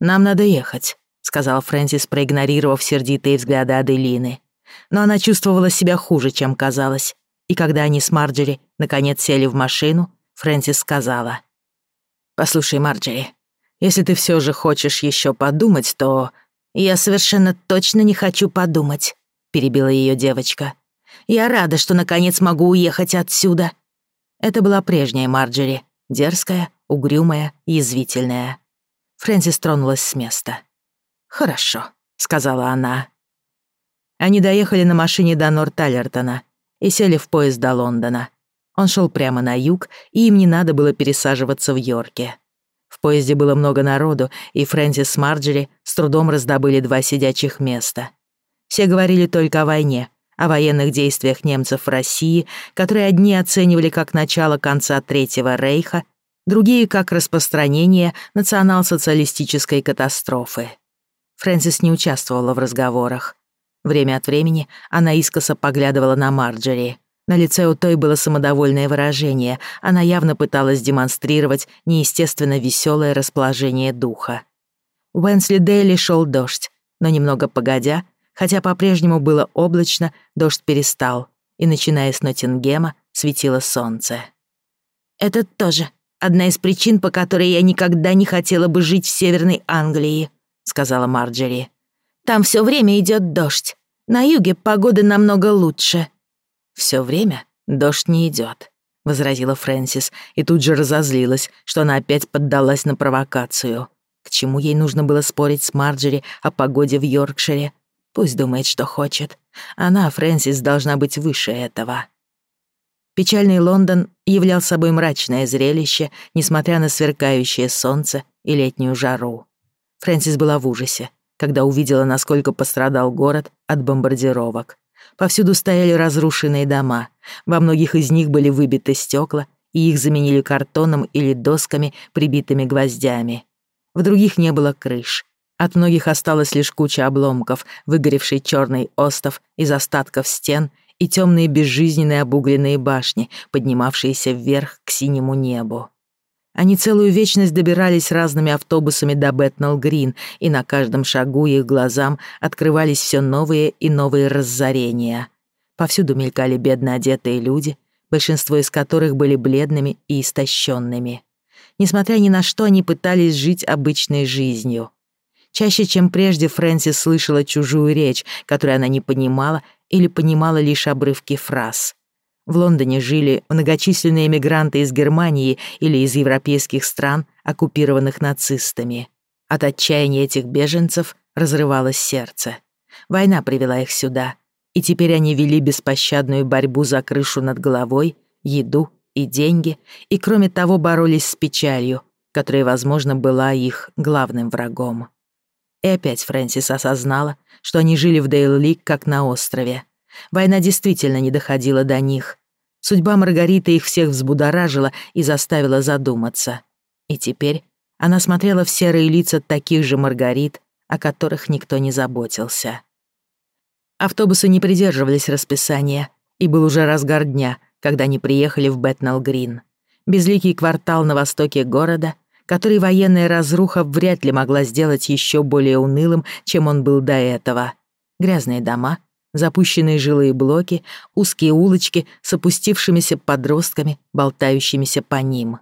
«Нам надо ехать», — сказал Фрэнсис, проигнорировав сердитые взгляды Аделины. Но она чувствовала себя хуже, чем казалось. И когда они с Марджери наконец сели в машину, Фрэнсис сказала. «Послушай, Марджери, если ты все же хочешь еще подумать, то...» «Я совершенно точно не хочу подумать», — перебила ее девочка. «Я рада, что наконец могу уехать отсюда». Это была прежняя Марджери, дерзкая, угрюмая, язвительная. Фрэнсис тронулась с места. «Хорошо», — сказала она. Они доехали на машине до Норт-Аллертона и сели в поезд до Лондона. Он шел прямо на юг, и им не надо было пересаживаться в Йорке. В поезде было много народу, и Фрэнсис с Марджери с трудом раздобыли два сидячих места. Все говорили только о войне, о военных действиях немцев в России, которые одни оценивали как начало конца Третьего Рейха, другие — как распространение национал-социалистической катастрофы. Фрэнсис не участвовала в разговорах. Время от времени она искоса поглядывала на Марджери. На лице у той было самодовольное выражение, она явно пыталась демонстрировать неестественно веселое расположение духа. В Уэнсли-Дейли шёл дождь, но немного погодя, хотя по-прежнему было облачно, дождь перестал, и, начиная с Ноттингема, светило солнце. «Это тоже одна из причин, по которой я никогда не хотела бы жить в Северной Англии», — сказала Марджери. Там все время идет дождь. На юге погода намного лучше». Все время дождь не идет, возразила Фрэнсис и тут же разозлилась, что она опять поддалась на провокацию. К чему ей нужно было спорить с Марджери о погоде в Йоркшире? Пусть думает, что хочет. Она, Фрэнсис, должна быть выше этого. Печальный Лондон являл собой мрачное зрелище, несмотря на сверкающее солнце и летнюю жару. Фрэнсис была в ужасе когда увидела, насколько пострадал город от бомбардировок. Повсюду стояли разрушенные дома. Во многих из них были выбиты стекла, и их заменили картоном или досками, прибитыми гвоздями. В других не было крыш. От многих осталась лишь куча обломков, выгоревший черный остов из остатков стен и темные безжизненные обугленные башни, поднимавшиеся вверх к синему небу. Они целую вечность добирались разными автобусами до Бэтнелл-Грин, и на каждом шагу их глазам открывались все новые и новые разорения. Повсюду мелькали бедно одетые люди, большинство из которых были бледными и истощенными. Несмотря ни на что, они пытались жить обычной жизнью. Чаще, чем прежде, Фрэнсис слышала чужую речь, которую она не понимала или понимала лишь обрывки фраз. В Лондоне жили многочисленные эмигранты из Германии или из европейских стран, оккупированных нацистами. От отчаяния этих беженцев разрывалось сердце. Война привела их сюда, и теперь они вели беспощадную борьбу за крышу над головой, еду и деньги, и кроме того боролись с печалью, которая, возможно, была их главным врагом. И опять Фрэнсис осознала, что они жили в Дейл-Лик как на острове. Война действительно не доходила до них, Судьба Маргариты их всех взбудоражила и заставила задуматься. И теперь она смотрела в серые лица таких же Маргарит, о которых никто не заботился. Автобусы не придерживались расписания, и был уже разгар дня, когда они приехали в Бэтнелл-Грин. Безликий квартал на востоке города, который военная разруха вряд ли могла сделать еще более унылым, чем он был до этого. Грязные дома — запущенные жилые блоки, узкие улочки с опустившимися подростками, болтающимися по ним.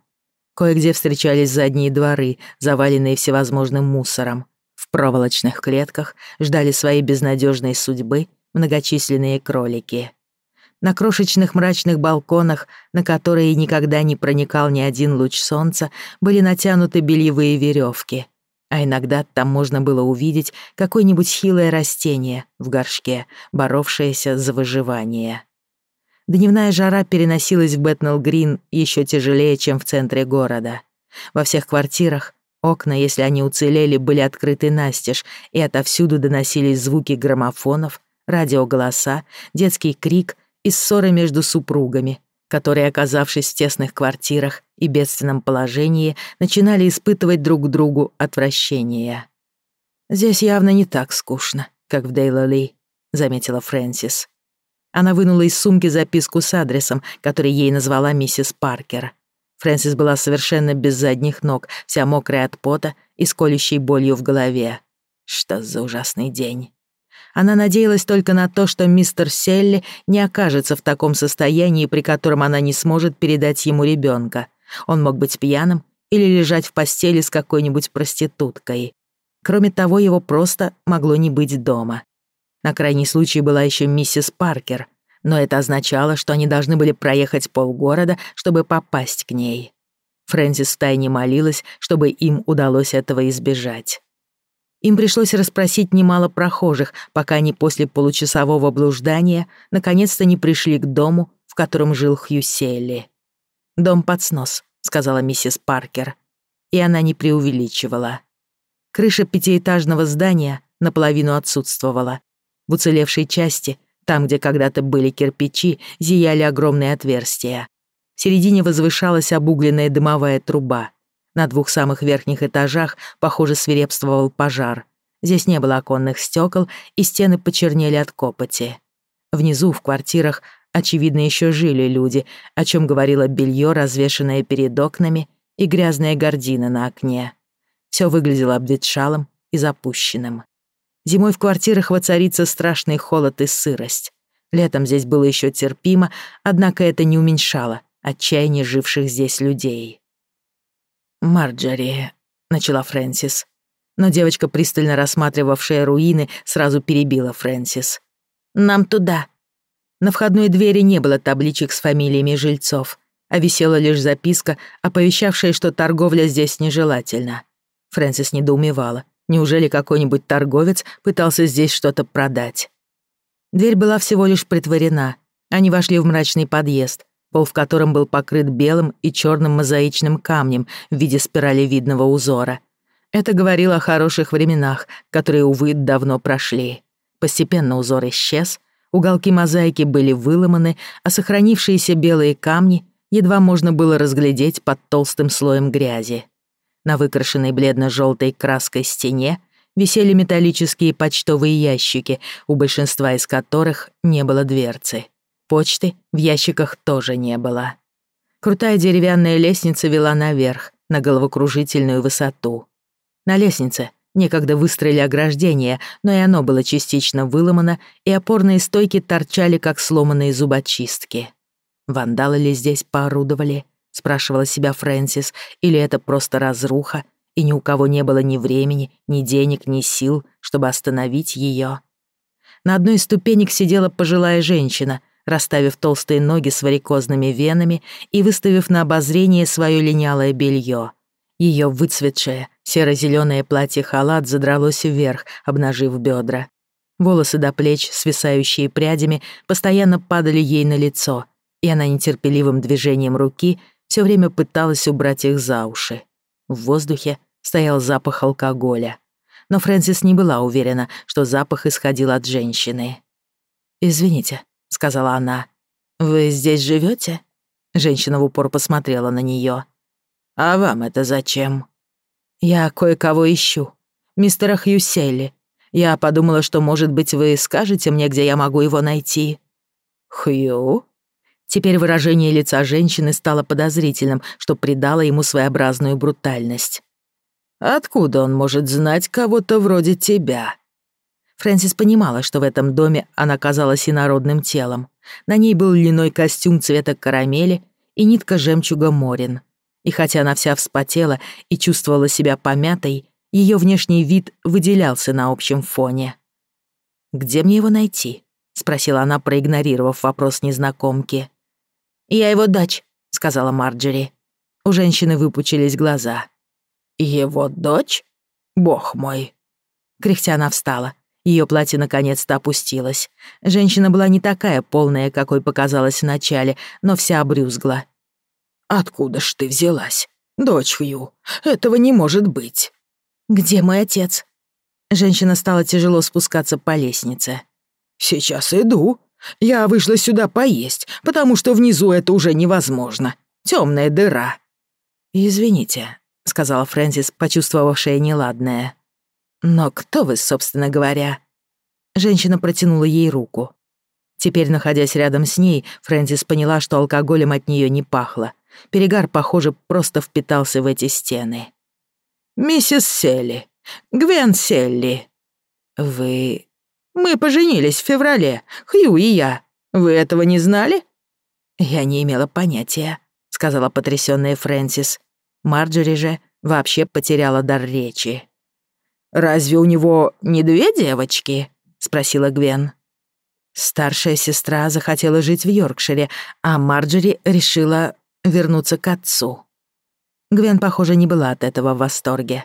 Кое-где встречались задние дворы, заваленные всевозможным мусором. В проволочных клетках ждали своей безнадежной судьбы многочисленные кролики. На крошечных мрачных балконах, на которые никогда не проникал ни один луч солнца, были натянуты бельевые веревки — а иногда там можно было увидеть какое-нибудь хилое растение в горшке, боровшееся за выживание. Дневная жара переносилась в Бэтнелл-Грин еще тяжелее, чем в центре города. Во всех квартирах окна, если они уцелели, были открыты настежь, и отовсюду доносились звуки граммофонов, радиоголоса, детский крик и ссоры между супругами, которые, оказавшись в тесных квартирах и бедственном положении, начинали испытывать друг к другу отвращение. «Здесь явно не так скучно, как в Дейла-Ли», — заметила Фрэнсис. Она вынула из сумки записку с адресом, который ей назвала миссис Паркер. Фрэнсис была совершенно без задних ног, вся мокрая от пота и с колющей болью в голове. Что за ужасный день. Она надеялась только на то, что мистер Селли не окажется в таком состоянии, при котором она не сможет передать ему ребенка. Он мог быть пьяным или лежать в постели с какой-нибудь проституткой. Кроме того, его просто могло не быть дома. На крайний случай была еще миссис Паркер, но это означало, что они должны были проехать полгорода, чтобы попасть к ней. Фрэнсис втайне молилась, чтобы им удалось этого избежать. Им пришлось расспросить немало прохожих, пока они после получасового блуждания наконец-то не пришли к дому, в котором жил Хьюселли. «Дом под снос», — сказала миссис Паркер. И она не преувеличивала. Крыша пятиэтажного здания наполовину отсутствовала. В уцелевшей части, там, где когда-то были кирпичи, зияли огромные отверстия. В середине возвышалась обугленная дымовая труба — на двух самых верхних этажах, похоже, свирепствовал пожар. Здесь не было оконных стекол, и стены почернели от копоти. Внизу, в квартирах, очевидно, еще жили люди, о чем говорило белье, развешанное перед окнами, и грязная гордина на окне. Все выглядело обветшалым и запущенным. Зимой в квартирах воцарится страшный холод и сырость. Летом здесь было еще терпимо, однако это не уменьшало отчаяние живших здесь людей. «Марджори», — начала Фрэнсис. Но девочка, пристально рассматривавшая руины, сразу перебила Фрэнсис. «Нам туда». На входной двери не было табличек с фамилиями жильцов, а висела лишь записка, оповещавшая, что торговля здесь нежелательна. Фрэнсис недоумевала. Неужели какой-нибудь торговец пытался здесь что-то продать? Дверь была всего лишь притворена. Они вошли в мрачный подъезд пол в котором был покрыт белым и черным мозаичным камнем в виде спиралевидного узора. Это говорило о хороших временах, которые, увы, давно прошли. Постепенно узор исчез, уголки мозаики были выломаны, а сохранившиеся белые камни едва можно было разглядеть под толстым слоем грязи. На выкрашенной бледно-желтой краской стене висели металлические почтовые ящики, у большинства из которых не было дверцы. Почты в ящиках тоже не было. Крутая деревянная лестница вела наверх, на головокружительную высоту. На лестнице некогда выстроили ограждение, но и оно было частично выломано, и опорные стойки торчали, как сломанные зубочистки. «Вандалы ли здесь поорудовали?» — спрашивала себя Фрэнсис. «Или это просто разруха, и ни у кого не было ни времени, ни денег, ни сил, чтобы остановить ее. На одной из ступенек сидела пожилая женщина — расставив толстые ноги с варикозными венами и выставив на обозрение свое линялое белье. Ее выцветшее, серо зеленое платье-халат задралось вверх, обнажив бедра. Волосы до плеч, свисающие прядями, постоянно падали ей на лицо, и она нетерпеливым движением руки все время пыталась убрать их за уши. В воздухе стоял запах алкоголя. Но Фрэнсис не была уверена, что запах исходил от женщины. «Извините», — сказала она. «Вы здесь живете? Женщина в упор посмотрела на нее. «А вам это зачем?» «Я кое-кого ищу. Мистера Хью Сейли. Я подумала, что, может быть, вы скажете мне, где я могу его найти». «Хью?» Теперь выражение лица женщины стало подозрительным, что придало ему своеобразную брутальность. «Откуда он может знать кого-то вроде тебя?» Фрэнсис понимала, что в этом доме она казалась инородным телом. На ней был льняной костюм цвета карамели и нитка жемчуга морин. И хотя она вся вспотела и чувствовала себя помятой, ее внешний вид выделялся на общем фоне. «Где мне его найти?» — спросила она, проигнорировав вопрос незнакомки. «Я его дочь», — сказала Марджери. У женщины выпучились глаза. «Его дочь? Бог мой!» Кряхтя она встала, ее платье наконец-то опустилось. Женщина была не такая полная, какой показалась вначале, но вся обрюзгла. «Откуда ж ты взялась, дочь Хью? Этого не может быть!» «Где мой отец?» Женщина стала тяжело спускаться по лестнице. «Сейчас иду. Я вышла сюда поесть, потому что внизу это уже невозможно. Темная дыра». «Извините», — сказала Фрэнсис, почувствовавшая неладное. «Но кто вы, собственно говоря?» Женщина протянула ей руку. Теперь, находясь рядом с ней, Фрэнсис поняла, что алкоголем от нее не пахло. Перегар, похоже, просто впитался в эти стены. «Миссис Селли. Гвен Селли». «Вы...» «Мы поженились в феврале, Хью и я. Вы этого не знали?» «Я не имела понятия», — сказала потрясённая Фрэнсис. Марджори же вообще потеряла дар речи. «Разве у него не две девочки?» — спросила Гвен. Старшая сестра захотела жить в Йоркшире, а Марджери решила вернуться к отцу. Гвен, похоже, не была от этого в восторге.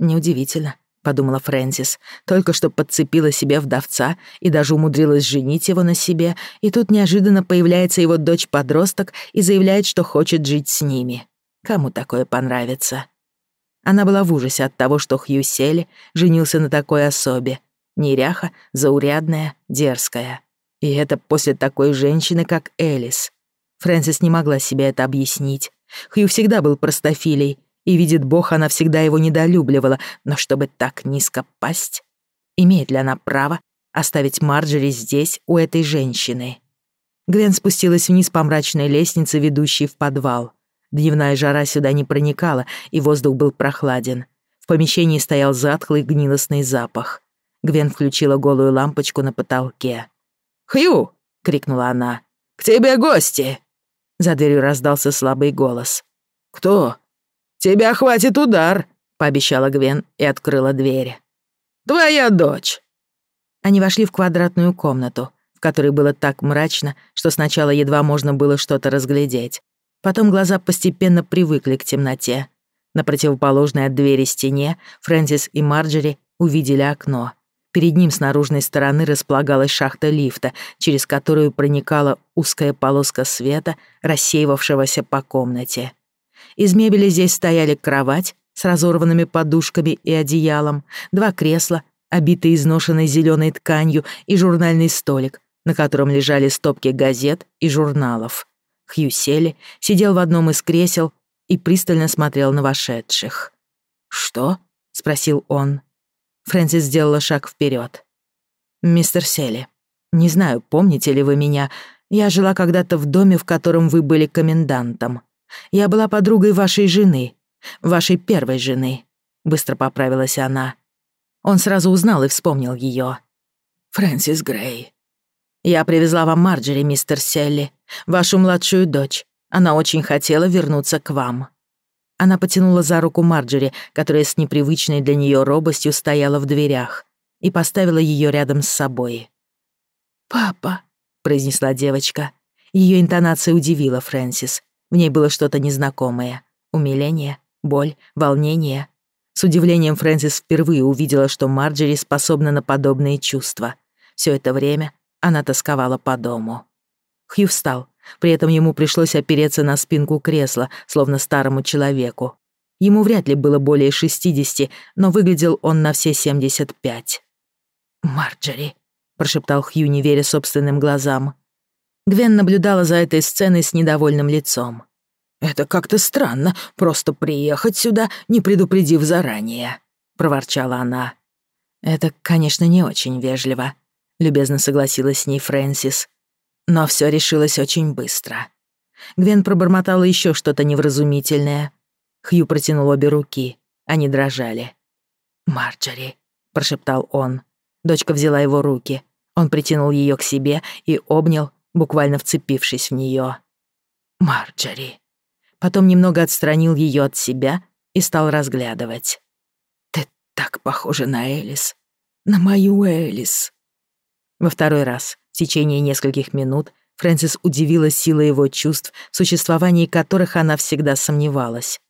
«Неудивительно», — подумала Фрэнсис, только что подцепила себе вдовца и даже умудрилась женить его на себе, и тут неожиданно появляется его дочь-подросток и заявляет, что хочет жить с ними. Кому такое понравится? Она была в ужасе от того, что Хью Сели женился на такой особе. Неряха, заурядная, дерзкая. И это после такой женщины, как Элис. Фрэнсис не могла себе это объяснить. Хью всегда был простофилей, и, видит Бог, она всегда его недолюбливала, но чтобы так низко пасть, имеет ли она право оставить Марджери здесь, у этой женщины? Гвен спустилась вниз по мрачной лестнице, ведущей в подвал. Дневная жара сюда не проникала, и воздух был прохладен. В помещении стоял затхлый гнилостный запах. Гвен включила голую лампочку на потолке. «Хью!» — крикнула она. «К тебе гости!» За дверью раздался слабый голос. «Кто?» «Тебя хватит удар!» — пообещала Гвен и открыла дверь. «Твоя дочь!» Они вошли в квадратную комнату, в которой было так мрачно, что сначала едва можно было что-то разглядеть. Потом глаза постепенно привыкли к темноте. На противоположной от двери стене Фрэнсис и Марджери увидели окно. Перед ним с наружной стороны располагалась шахта лифта, через которую проникала узкая полоска света, рассеивавшегося по комнате. Из мебели здесь стояли кровать с разорванными подушками и одеялом, два кресла, обитые изношенной зеленой тканью, и журнальный столик, на котором лежали стопки газет и журналов. Хью Сели сидел в одном из кресел и пристально смотрел на вошедших. «Что?» — спросил он. Фрэнсис сделала шаг вперед. «Мистер Сели, не знаю, помните ли вы меня. Я жила когда-то в доме, в котором вы были комендантом. Я была подругой вашей жены, вашей первой жены», — быстро поправилась она. Он сразу узнал и вспомнил ее. «Фрэнсис Грей», «Я привезла вам Марджери, мистер Селли, вашу младшую дочь. Она очень хотела вернуться к вам». Она потянула за руку Марджери, которая с непривычной для нее робостью стояла в дверях, и поставила ее рядом с собой. «Папа», — произнесла девочка. Ее интонация удивила Фрэнсис. В ней было что-то незнакомое. Умиление, боль, волнение. С удивлением Фрэнсис впервые увидела, что Марджери способна на подобные чувства. Все это время она тосковала по дому. Хью встал. При этом ему пришлось опереться на спинку кресла, словно старому человеку. Ему вряд ли было более 60, но выглядел он на все 75. «Марджери», — прошептал Хью, не веря собственным глазам. Гвен наблюдала за этой сценой с недовольным лицом. «Это как-то странно, просто приехать сюда, не предупредив заранее», — проворчала она. «Это, конечно, не очень вежливо», любезно согласилась с ней Фрэнсис. Но все решилось очень быстро. Гвен пробормотала еще что-то невразумительное. Хью протянул обе руки. Они дрожали. «Марджори», — прошептал он. Дочка взяла его руки. Он притянул ее к себе и обнял, буквально вцепившись в нее. «Марджори». Потом немного отстранил ее от себя и стал разглядывать. «Ты так похожа на Элис. На мою Элис». Во второй раз, в течение нескольких минут, Фрэнсис удивила сила его чувств, в существовании которых она всегда сомневалась.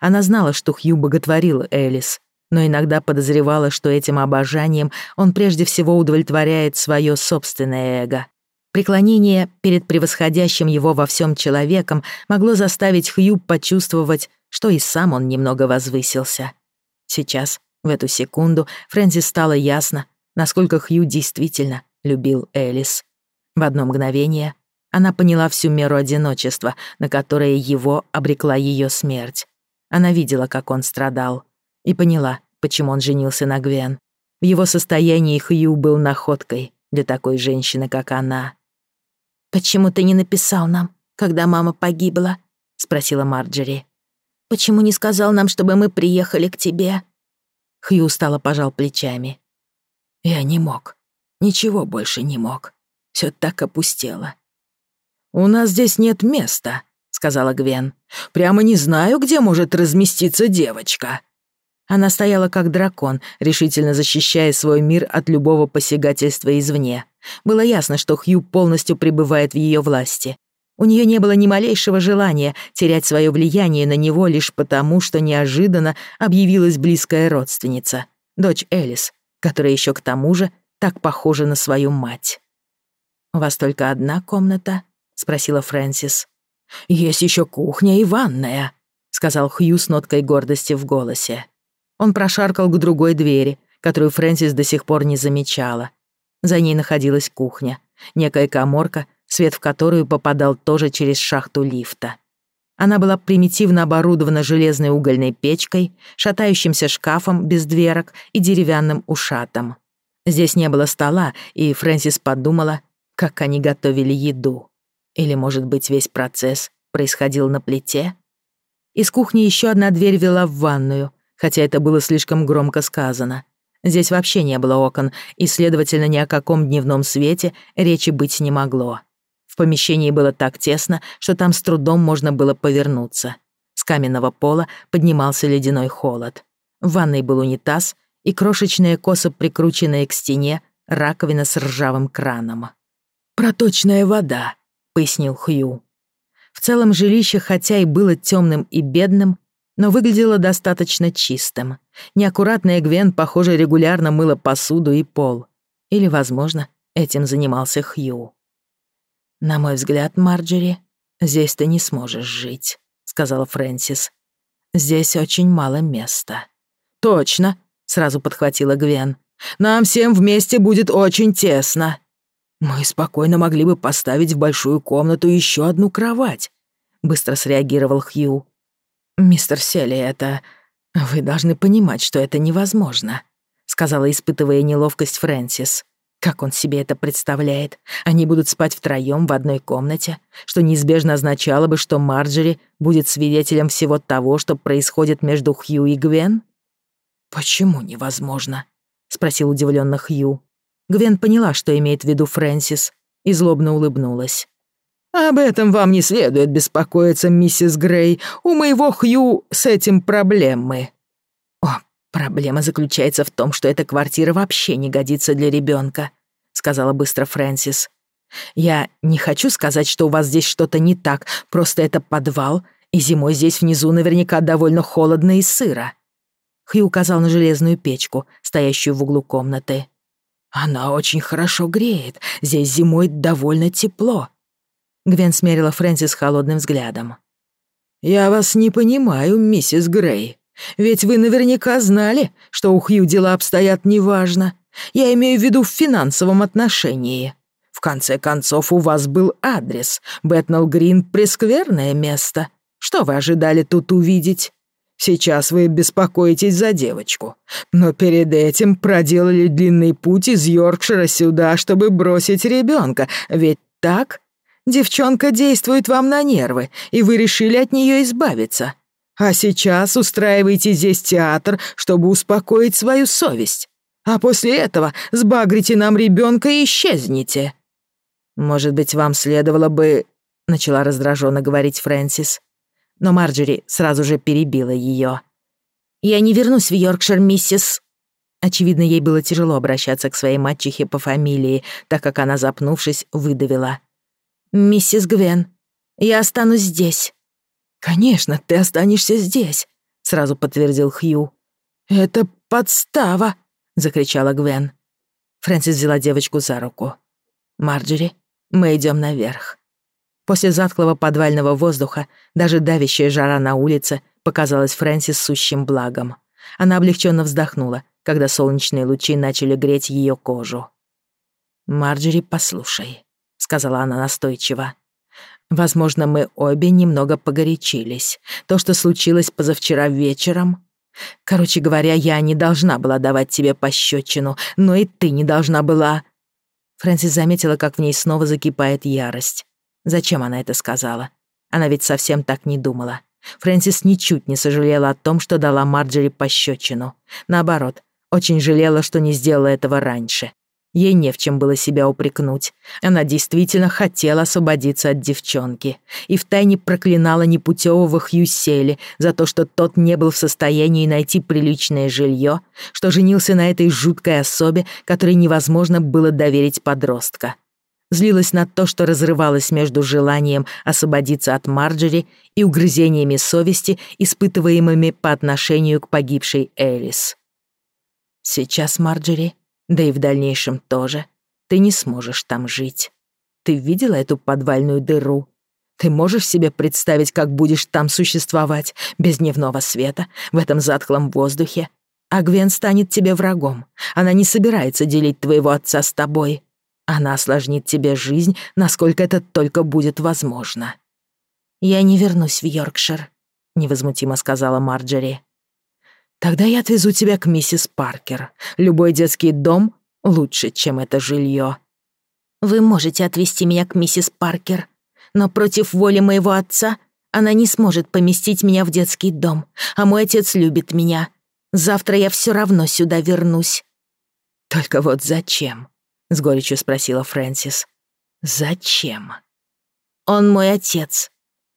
Она знала, что Хью боготворил Элис, но иногда подозревала, что этим обожанием он прежде всего удовлетворяет свое собственное эго. Преклонение перед превосходящим его во всем человеком могло заставить Хью почувствовать, что и сам он немного возвысился. Сейчас, в эту секунду, Фрэнсис стало ясно, насколько Хью действительно любил Элис. В одно мгновение она поняла всю меру одиночества, на которое его обрекла ее смерть. Она видела, как он страдал, и поняла, почему он женился на Гвен. В его состоянии Хью был находкой для такой женщины, как она. «Почему ты не написал нам, когда мама погибла?» — спросила Марджери. «Почему не сказал нам, чтобы мы приехали к тебе?» Хью устало пожал плечами. «Я не мог. Ничего больше не мог. Все так опустело. «У нас здесь нет места», — сказала Гвен. «Прямо не знаю, где может разместиться девочка». Она стояла как дракон, решительно защищая свой мир от любого посягательства извне. Было ясно, что Хью полностью пребывает в ее власти. У нее не было ни малейшего желания терять свое влияние на него лишь потому, что неожиданно объявилась близкая родственница, дочь Элис, которая еще к тому же так похожа на свою мать. «У вас только одна комната?» — спросила Фрэнсис. «Есть еще кухня и ванная», — сказал Хью с ноткой гордости в голосе. Он прошаркал к другой двери, которую Фрэнсис до сих пор не замечала. За ней находилась кухня, некая коморка, свет в которую попадал тоже через шахту лифта. Она была примитивно оборудована железной угольной печкой, шатающимся шкафом без дверок и деревянным ушатом. Здесь не было стола, и Фрэнсис подумала, как они готовили еду. Или, может быть, весь процесс происходил на плите? Из кухни еще одна дверь вела в ванную, хотя это было слишком громко сказано. Здесь вообще не было окон, и, следовательно, ни о каком дневном свете речи быть не могло. В помещении было так тесно, что там с трудом можно было повернуться. С каменного пола поднимался ледяной холод. В ванной был унитаз — и крошечная косо прикрученная к стене раковина с ржавым краном. «Проточная вода», — пояснил Хью. В целом жилище, хотя и было темным и бедным, но выглядело достаточно чистым. Неаккуратная Гвен, похоже, регулярно мыла посуду и пол. Или, возможно, этим занимался Хью. «На мой взгляд, Марджери, здесь ты не сможешь жить», — сказала Фрэнсис. «Здесь очень мало места». «Точно», сразу подхватила Гвен. «Нам всем вместе будет очень тесно». «Мы спокойно могли бы поставить в большую комнату еще одну кровать», — быстро среагировал Хью. «Мистер Селли, это... Вы должны понимать, что это невозможно», — сказала, испытывая неловкость Фрэнсис. Как он себе это представляет? Они будут спать втроём в одной комнате, что неизбежно означало бы, что Марджери будет свидетелем всего того, что происходит между Хью и Гвен? «Почему невозможно?» — спросил удивленно Хью. Гвен поняла, что имеет в виду Фрэнсис, и злобно улыбнулась. «Об этом вам не следует беспокоиться, миссис Грей. У моего Хью с этим проблемы». «О, проблема заключается в том, что эта квартира вообще не годится для ребёнка», — сказала быстро Фрэнсис. «Я не хочу сказать, что у вас здесь что-то не так, просто это подвал, и зимой здесь внизу наверняка довольно холодно и сыро. Хью указал на железную печку, стоящую в углу комнаты. «Она очень хорошо греет. Здесь зимой довольно тепло». Гвен смерила Фрэнсис холодным взглядом. «Я вас не понимаю, миссис Грей. Ведь вы наверняка знали, что у Хью дела обстоят неважно. Я имею в виду в финансовом отношении. В конце концов, у вас был адрес. Бэтнелл Грин — прескверное место. Что вы ожидали тут увидеть?» Сейчас вы беспокоитесь за девочку. Но перед этим проделали длинный путь из Йоркшира сюда, чтобы бросить ребенка. Ведь так? Девчонка действует вам на нервы, и вы решили от нее избавиться. А сейчас устраиваете здесь театр, чтобы успокоить свою совесть. А после этого сбагрите нам ребенка и исчезните. «Может быть, вам следовало бы...» — начала раздраженно говорить Фрэнсис но Марджери сразу же перебила ее. «Я не вернусь в Йоркшир, миссис...» Очевидно, ей было тяжело обращаться к своей мачехе по фамилии, так как она, запнувшись, выдавила. «Миссис Гвен, я останусь здесь». «Конечно, ты останешься здесь», — сразу подтвердил Хью. «Это подстава», — закричала Гвен. Фрэнсис взяла девочку за руку. «Марджери, мы идем наверх. После затхлого подвального воздуха даже давящая жара на улице показалась Фрэнсис сущим благом. Она облегченно вздохнула, когда солнечные лучи начали греть ее кожу. «Марджери, послушай», — сказала она настойчиво. «Возможно, мы обе немного погорячились. То, что случилось позавчера вечером...» «Короче говоря, я не должна была давать тебе пощечину, но и ты не должна была...» Фрэнсис заметила, как в ней снова закипает ярость. Зачем она это сказала? Она ведь совсем так не думала. Фрэнсис ничуть не сожалела о том, что дала Марджери пощечину. Наоборот, очень жалела, что не сделала этого раньше. Ей не в чем было себя упрекнуть. Она действительно хотела освободиться от девчонки. И втайне проклинала непутевого Хьюсели за то, что тот не был в состоянии найти приличное жилье, что женился на этой жуткой особе, которой невозможно было доверить подростка злилась на то, что разрывалась между желанием освободиться от Марджери и угрызениями совести, испытываемыми по отношению к погибшей Элис. «Сейчас, Марджери, да и в дальнейшем тоже, ты не сможешь там жить. Ты видела эту подвальную дыру? Ты можешь себе представить, как будешь там существовать, без дневного света, в этом затхлом воздухе? А Гвен станет тебе врагом. Она не собирается делить твоего отца с тобой». Она осложнит тебе жизнь, насколько это только будет возможно». «Я не вернусь в Йоркшир», — невозмутимо сказала Марджери. «Тогда я отвезу тебя к миссис Паркер. Любой детский дом лучше, чем это жилье». «Вы можете отвезти меня к миссис Паркер, но против воли моего отца она не сможет поместить меня в детский дом, а мой отец любит меня. Завтра я все равно сюда вернусь». «Только вот зачем?» — с горечью спросила Фрэнсис. «Зачем?» «Он мой отец».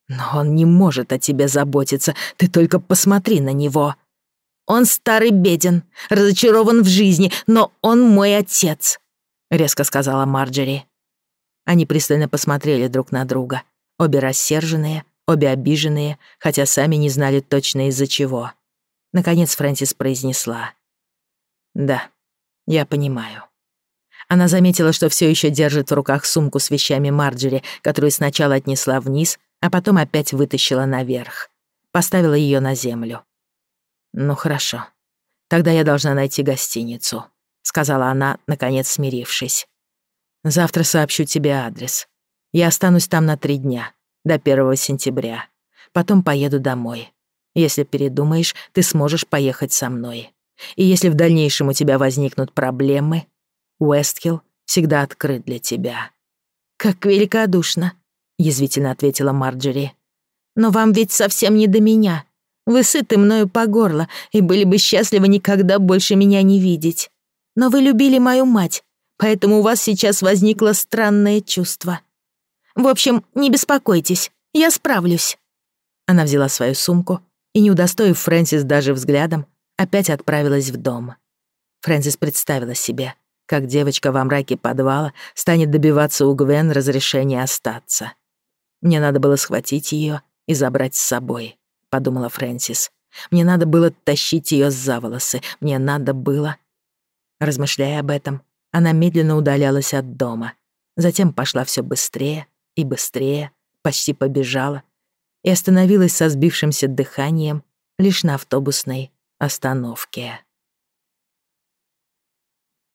«Но он не может о тебе заботиться, ты только посмотри на него». «Он старый беден, разочарован в жизни, но он мой отец», — резко сказала Марджери. Они пристально посмотрели друг на друга, обе рассерженные, обе обиженные, хотя сами не знали точно из-за чего. Наконец Фрэнсис произнесла. «Да, я понимаю». Она заметила, что все еще держит в руках сумку с вещами Марджери, которую сначала отнесла вниз, а потом опять вытащила наверх. Поставила ее на землю. «Ну хорошо. Тогда я должна найти гостиницу», — сказала она, наконец смирившись. «Завтра сообщу тебе адрес. Я останусь там на три дня, до 1 сентября. Потом поеду домой. Если передумаешь, ты сможешь поехать со мной. И если в дальнейшем у тебя возникнут проблемы, Уэстхилл всегда открыт для тебя». «Как великодушно», — язвительно ответила Марджери. «Но вам ведь совсем не до меня. Вы сыты мною по горло и были бы счастливы никогда больше меня не видеть. Но вы любили мою мать, поэтому у вас сейчас возникло странное чувство. В общем, не беспокойтесь, я справлюсь». Она взяла свою сумку и, не удостоив Фрэнсис даже взглядом, опять отправилась в дом. Фрэнсис представила себе — как девочка во мраке подвала станет добиваться у Гвен разрешения остаться. «Мне надо было схватить ее и забрать с собой», — подумала Фрэнсис. «Мне надо было тащить ее за волосы. Мне надо было...» Размышляя об этом, она медленно удалялась от дома. Затем пошла все быстрее и быстрее, почти побежала и остановилась со сбившимся дыханием лишь на автобусной остановке.